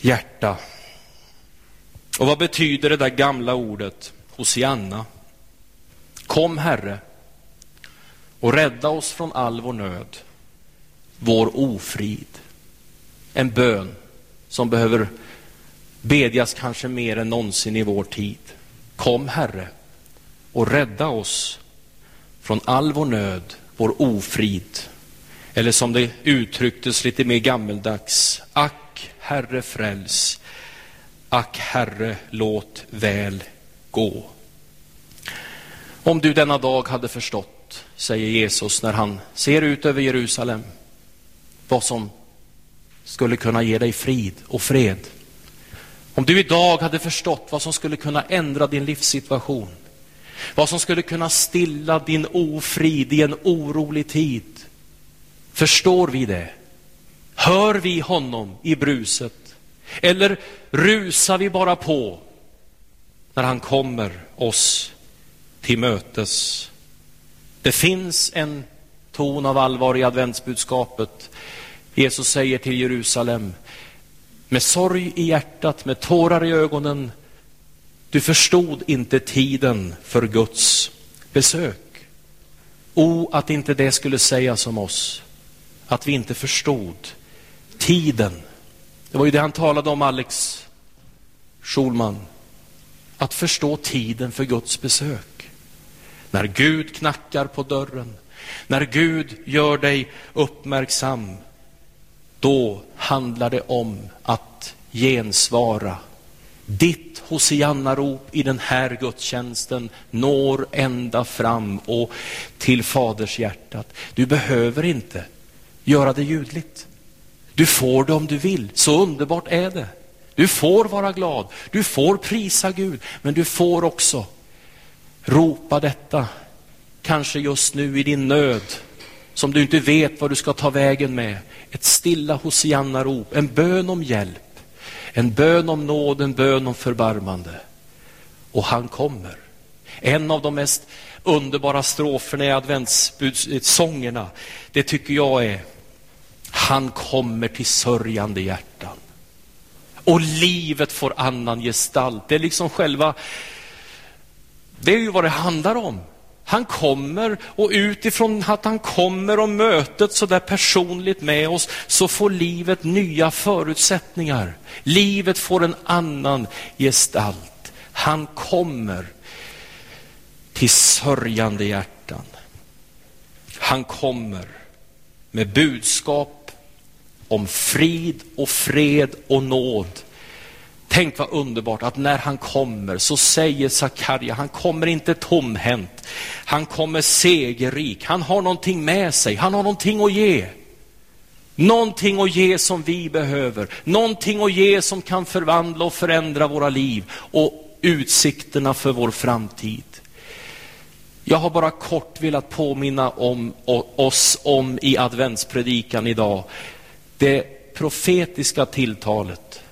Speaker 3: hjärta. Och vad betyder det där gamla ordet? Hosianna. Kom, Herre, och rädda oss från all vår nöd, vår ofrid. En bön som behöver bedjas kanske mer än någonsin i vår tid. Kom, Herre, och rädda oss från all vår nöd, vår ofrid. Eller som det uttrycktes lite mer gammeldags, ack, Herre, fräls. Ack, Herre, låt väl gå. Om du denna dag hade förstått, säger Jesus när han ser ut över Jerusalem, vad som skulle kunna ge dig frid och fred. Om du idag hade förstått vad som skulle kunna ändra din livssituation, vad som skulle kunna stilla din ofrid i en orolig tid. Förstår vi det? Hör vi honom i bruset? Eller rusar vi bara på när han kommer oss till mötes. Det finns en ton av allvar i adventsbudskapet. Jesus säger till Jerusalem, med sorg i hjärtat, med tårar i ögonen, du förstod inte tiden för Guds besök. O, att inte det skulle sägas om oss, att vi inte förstod tiden. Det var ju det han talade om, Alex Schulman att förstå tiden för Guds besök. När Gud knackar på dörren, när Gud gör dig uppmärksam, då handlar det om att gensvara. Ditt Hosianna-rop i den här gudstjänsten når ända fram och till Faders hjärtat. Du behöver inte göra det ljudligt. Du får det om du vill, så underbart är det. Du får vara glad, du får prisa Gud, men du får också ropa detta, kanske just nu i din nöd, som du inte vet vad du ska ta vägen med. Ett stilla Hosianna-rop, en bön om hjälp, en bön om nåd, en bön om förbarmande. Och han kommer. En av de mest underbara stroferna i adventssångerna, det tycker jag är Han kommer till sörjande hjärtan. Och livet får annan gestalt. Det är liksom själva, det är ju vad det handlar om. Han kommer och utifrån att han kommer och mötet så där personligt med oss så får livet nya förutsättningar. Livet får en annan gestalt. Han kommer till sörjande hjärtan. Han kommer med budskap om frid och fred och nåd. Tänk vad underbart att när han kommer så säger Sakarja, han kommer inte tomhänt. Han kommer segerrik. Han har någonting med sig. Han har någonting att ge. Någonting att ge som vi behöver. Någonting att ge som kan förvandla och förändra våra liv och utsikterna för vår framtid. Jag har bara kort velat påminna om, oss om i adventspredikan idag det profetiska tilltalet,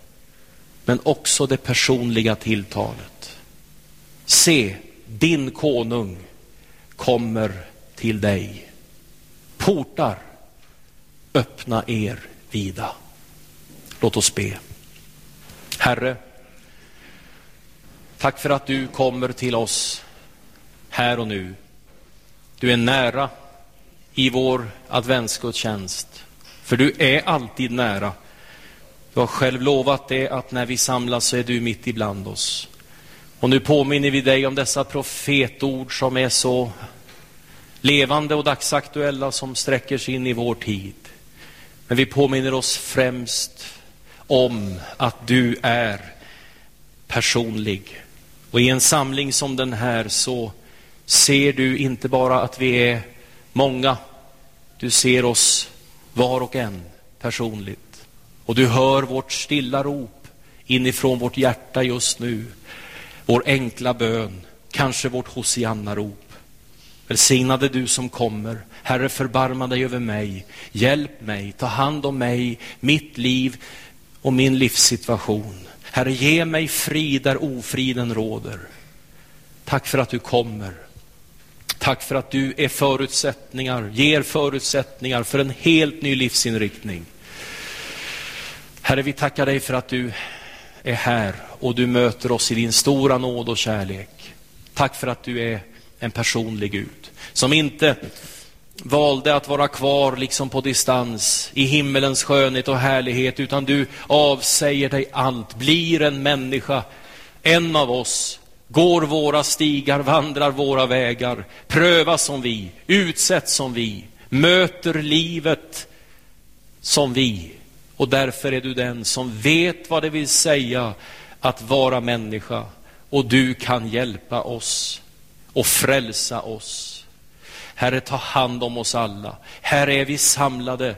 Speaker 3: men också det personliga tilltalet. Se, din konung kommer till dig. Portar, öppna er vida. Låt oss be. Herre, tack för att du kommer till oss här och nu. Du är nära i vår adventsgudstjänst, för du är alltid nära. Du har själv lovat det att när vi samlas så är du mitt ibland oss. Och nu påminner vi dig om dessa profetord som är så levande och dagsaktuella som sträcker sig in i vår tid. Men vi påminner oss främst om att du är personlig. Och i en samling som den här så ser du inte bara att vi är många, du ser oss var och en personligt. Och du hör vårt stilla rop inifrån vårt hjärta just nu. Vår enkla bön, kanske vårt Hosianna-rop. Välsignade du som kommer. Herre, förbarma dig över mig. Hjälp mig, ta hand om mig, mitt liv och min livssituation. Herre, ge mig frid där ofriden råder. Tack för att du kommer. Tack för att du är förutsättningar, ger förutsättningar för en helt ny livsinriktning. Herre, vi tackar dig för att du är här och du möter oss i din stora nåd och kärlek. Tack för att du är en personlig Gud som inte valde att vara kvar liksom på distans i himmelens skönhet och härlighet, utan du avsäger dig allt, blir en människa, en av oss, går våra stigar, vandrar våra vägar, prövas som vi, utsätts som vi, möter livet som vi. Och därför är du den som vet vad det vill säga att vara människa. Och du kan hjälpa oss och frälsa oss. Herre, ta hand om oss alla. Här är vi samlade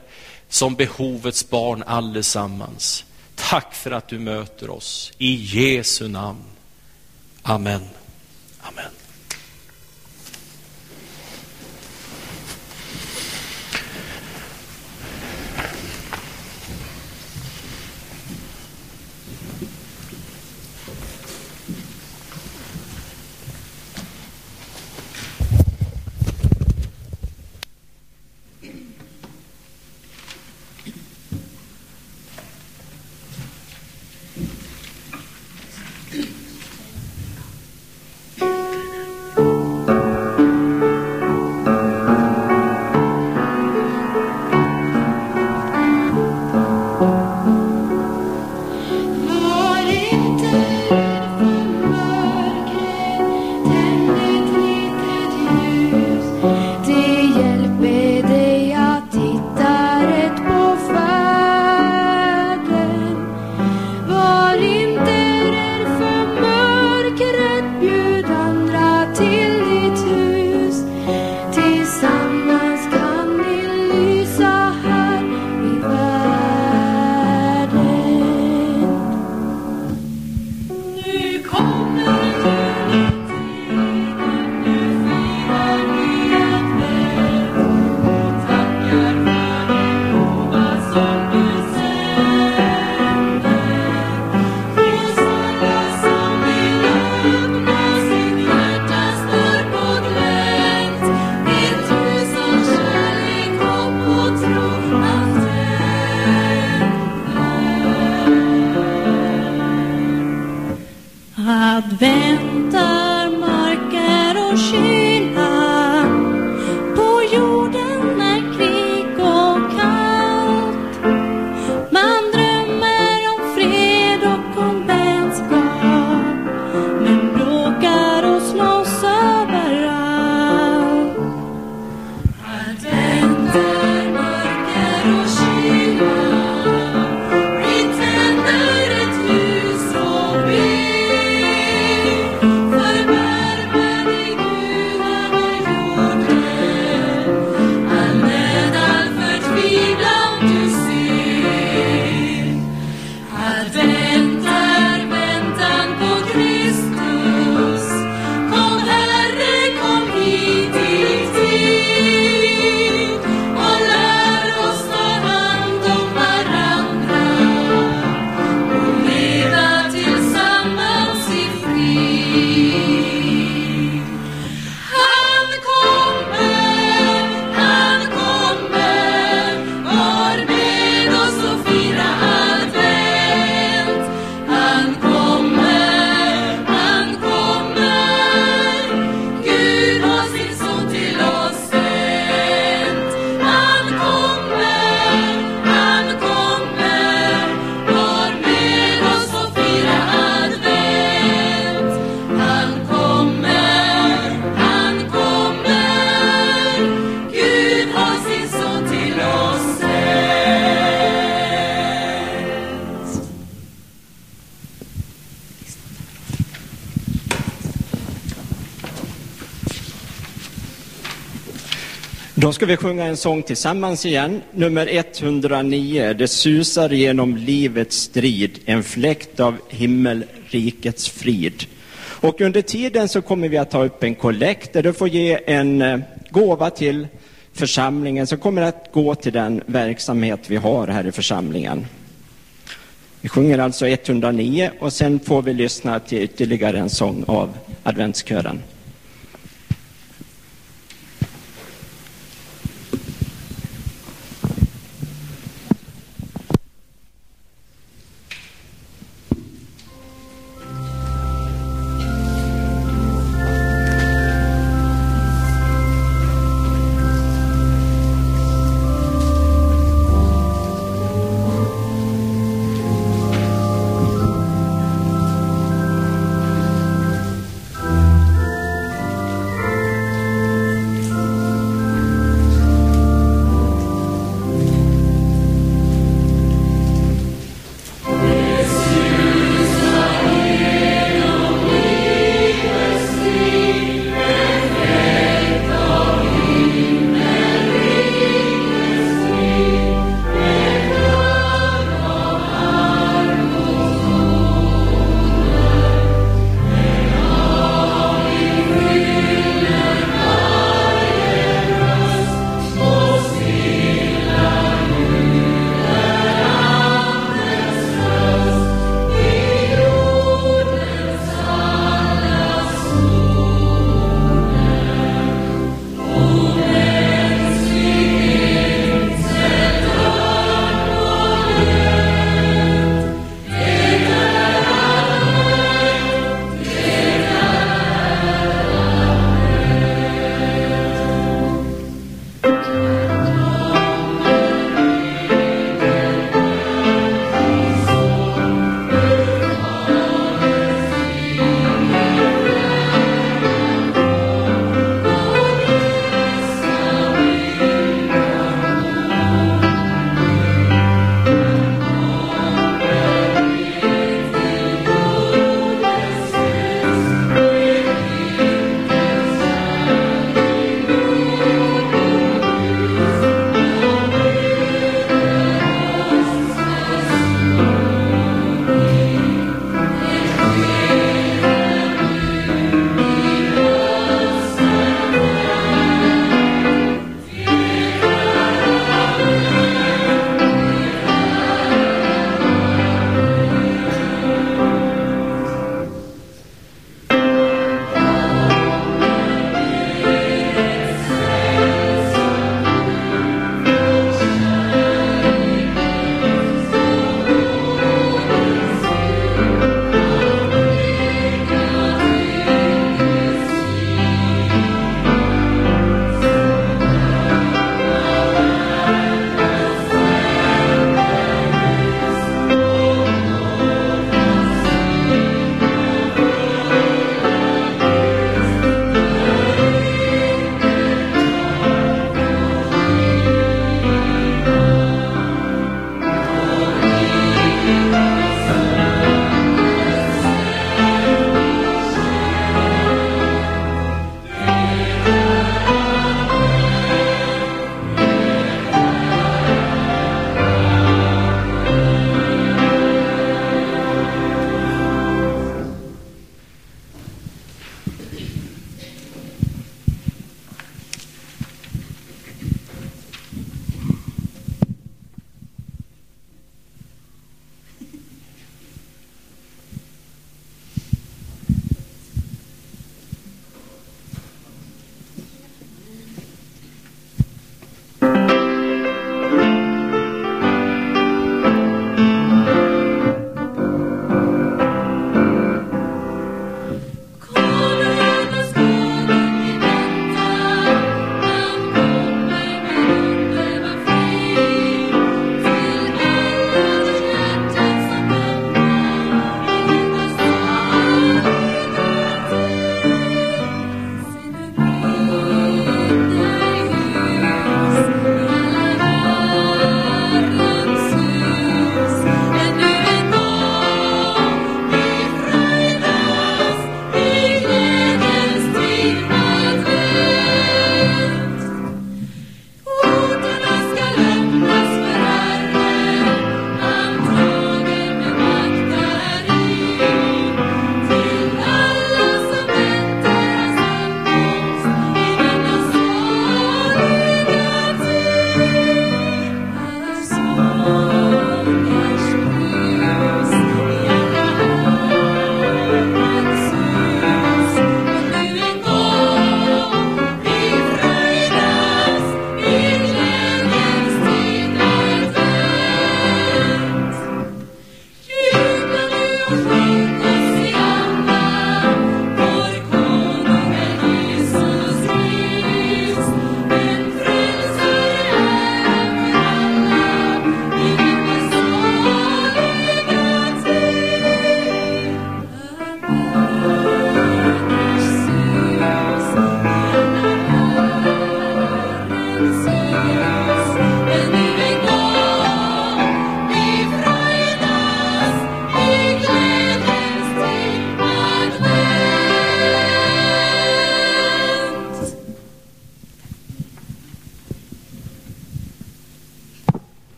Speaker 3: som behovets barn allesammans. Tack för att du möter oss. I Jesu namn. Amen. Amen. (clears throat)
Speaker 1: Då ska vi sjunga en sång tillsammans igen. Nummer 109. Det susar genom livets strid, en fläkt av himmelrikets frid. Och under tiden så kommer vi att ta upp en kollekt där du får ge en eh, gåva till församlingen som kommer att gå till den verksamhet vi har här i församlingen. Vi sjunger alltså 109 och sen får vi lyssna till ytterligare en sång av adventskören.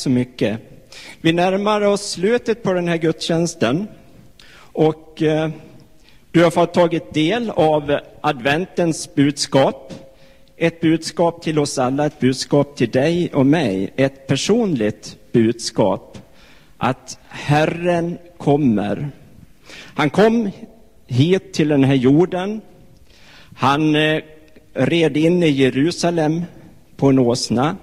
Speaker 1: Så mycket. Vi närmar oss slutet på den här gudstjänsten. Och eh, du har fått tagit del av adventens budskap. Ett budskap till oss alla, ett budskap till dig och mig. Ett personligt budskap. Att Herren kommer. Han kom hit till den här jorden. Han eh, red in i Jerusalem på en åsna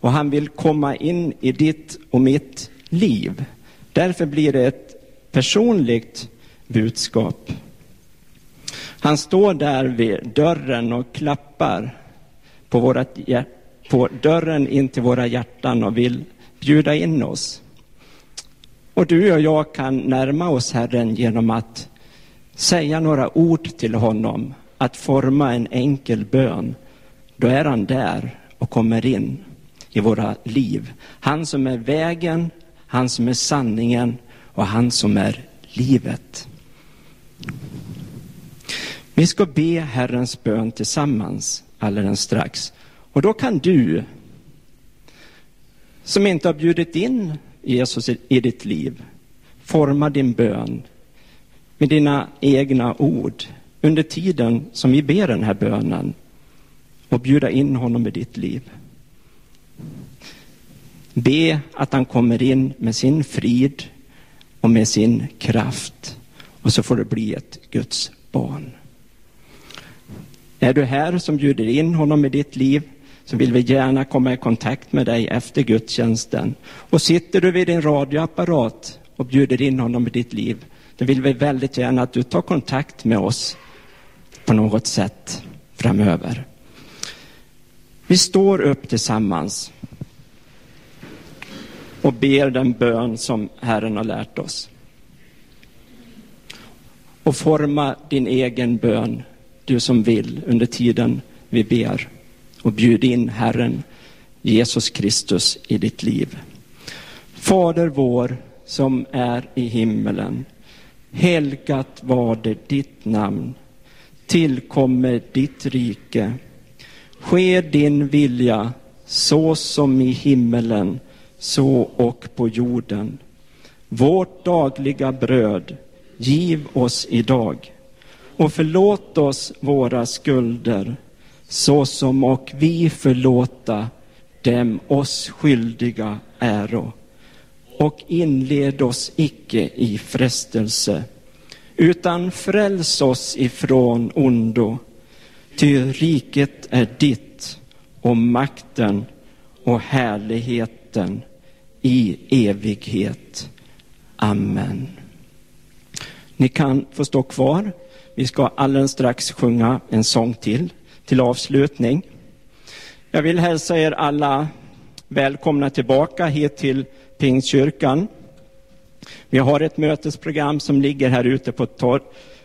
Speaker 1: och han vill komma in i ditt och mitt liv. Därför blir det ett personligt budskap. Han står där vid dörren och klappar på, vårat, på dörren in till våra hjärtan och vill bjuda in oss. Och du och jag kan närma oss Herren genom att säga några ord till honom, att forma en enkel bön. Då är han där och kommer in i våra liv. Han som är vägen, han som är sanningen och han som är livet. Vi ska be Herrens bön tillsammans alldeles strax. Och då kan du, som inte har bjudit in Jesus i ditt liv, forma din bön med dina egna ord under tiden som vi ber den här bönen och bjuda in honom i ditt liv. Be att han kommer in med sin frid och med sin kraft och så får du bli ett Guds barn. Är du här som bjuder in honom i ditt liv så vill vi gärna komma i kontakt med dig efter gudstjänsten. Och sitter du vid din radioapparat och bjuder in honom i ditt liv, då vill vi väldigt gärna att du tar kontakt med oss på något sätt framöver. Vi står upp tillsammans och ber den bön som Herren har lärt oss. Och forma din egen bön, du som vill, under tiden vi ber. Och bjud in Herren Jesus Kristus i ditt liv. Fader vår som är i himmelen. Helgat var det ditt namn. Tillkommer ditt rike. Ske din vilja så som i himmelen så och på jorden. Vårt dagliga bröd giv oss idag och förlåt oss våra skulder så som och vi förlåta dem oss skyldiga äro. Och inled oss icke i frestelse utan fräls oss ifrån ondo. Ty riket är ditt och makten och härligheten i evighet. Amen. Ni kan få stå kvar. Vi ska alldeles strax sjunga en sång till, till avslutning. Jag vill hälsa er alla välkomna tillbaka hit till Pingstkyrkan. Vi har ett mötesprogram som ligger här ute på, tor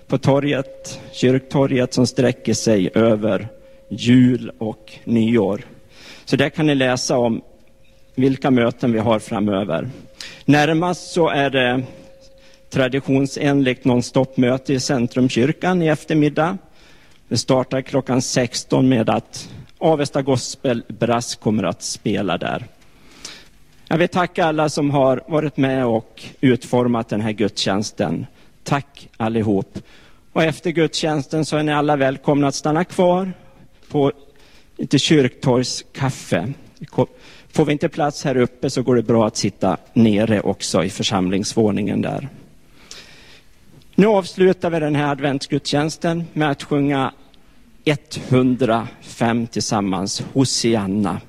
Speaker 1: på torget, kyrktorget som sträcker sig över jul och nyår. Så där kan ni läsa om vilka möten vi har framöver. Närmast så är det traditionsenligt nonstop-möte i Centrumkyrkan i eftermiddag. Det startar klockan 16 med att Avesta Gospel Brass kommer att spela där. Jag vill tacka alla som har varit med och utformat den här gudstjänsten. Tack allihop. Och efter gudstjänsten så är ni alla välkomna att stanna kvar på lite kyrktorgskaffe. Får vi inte plats här uppe så går det bra att sitta nere också i församlingsvåningen där. Nu avslutar vi den här adventsgudstjänsten med att sjunga 105 tillsammans, Hosianna.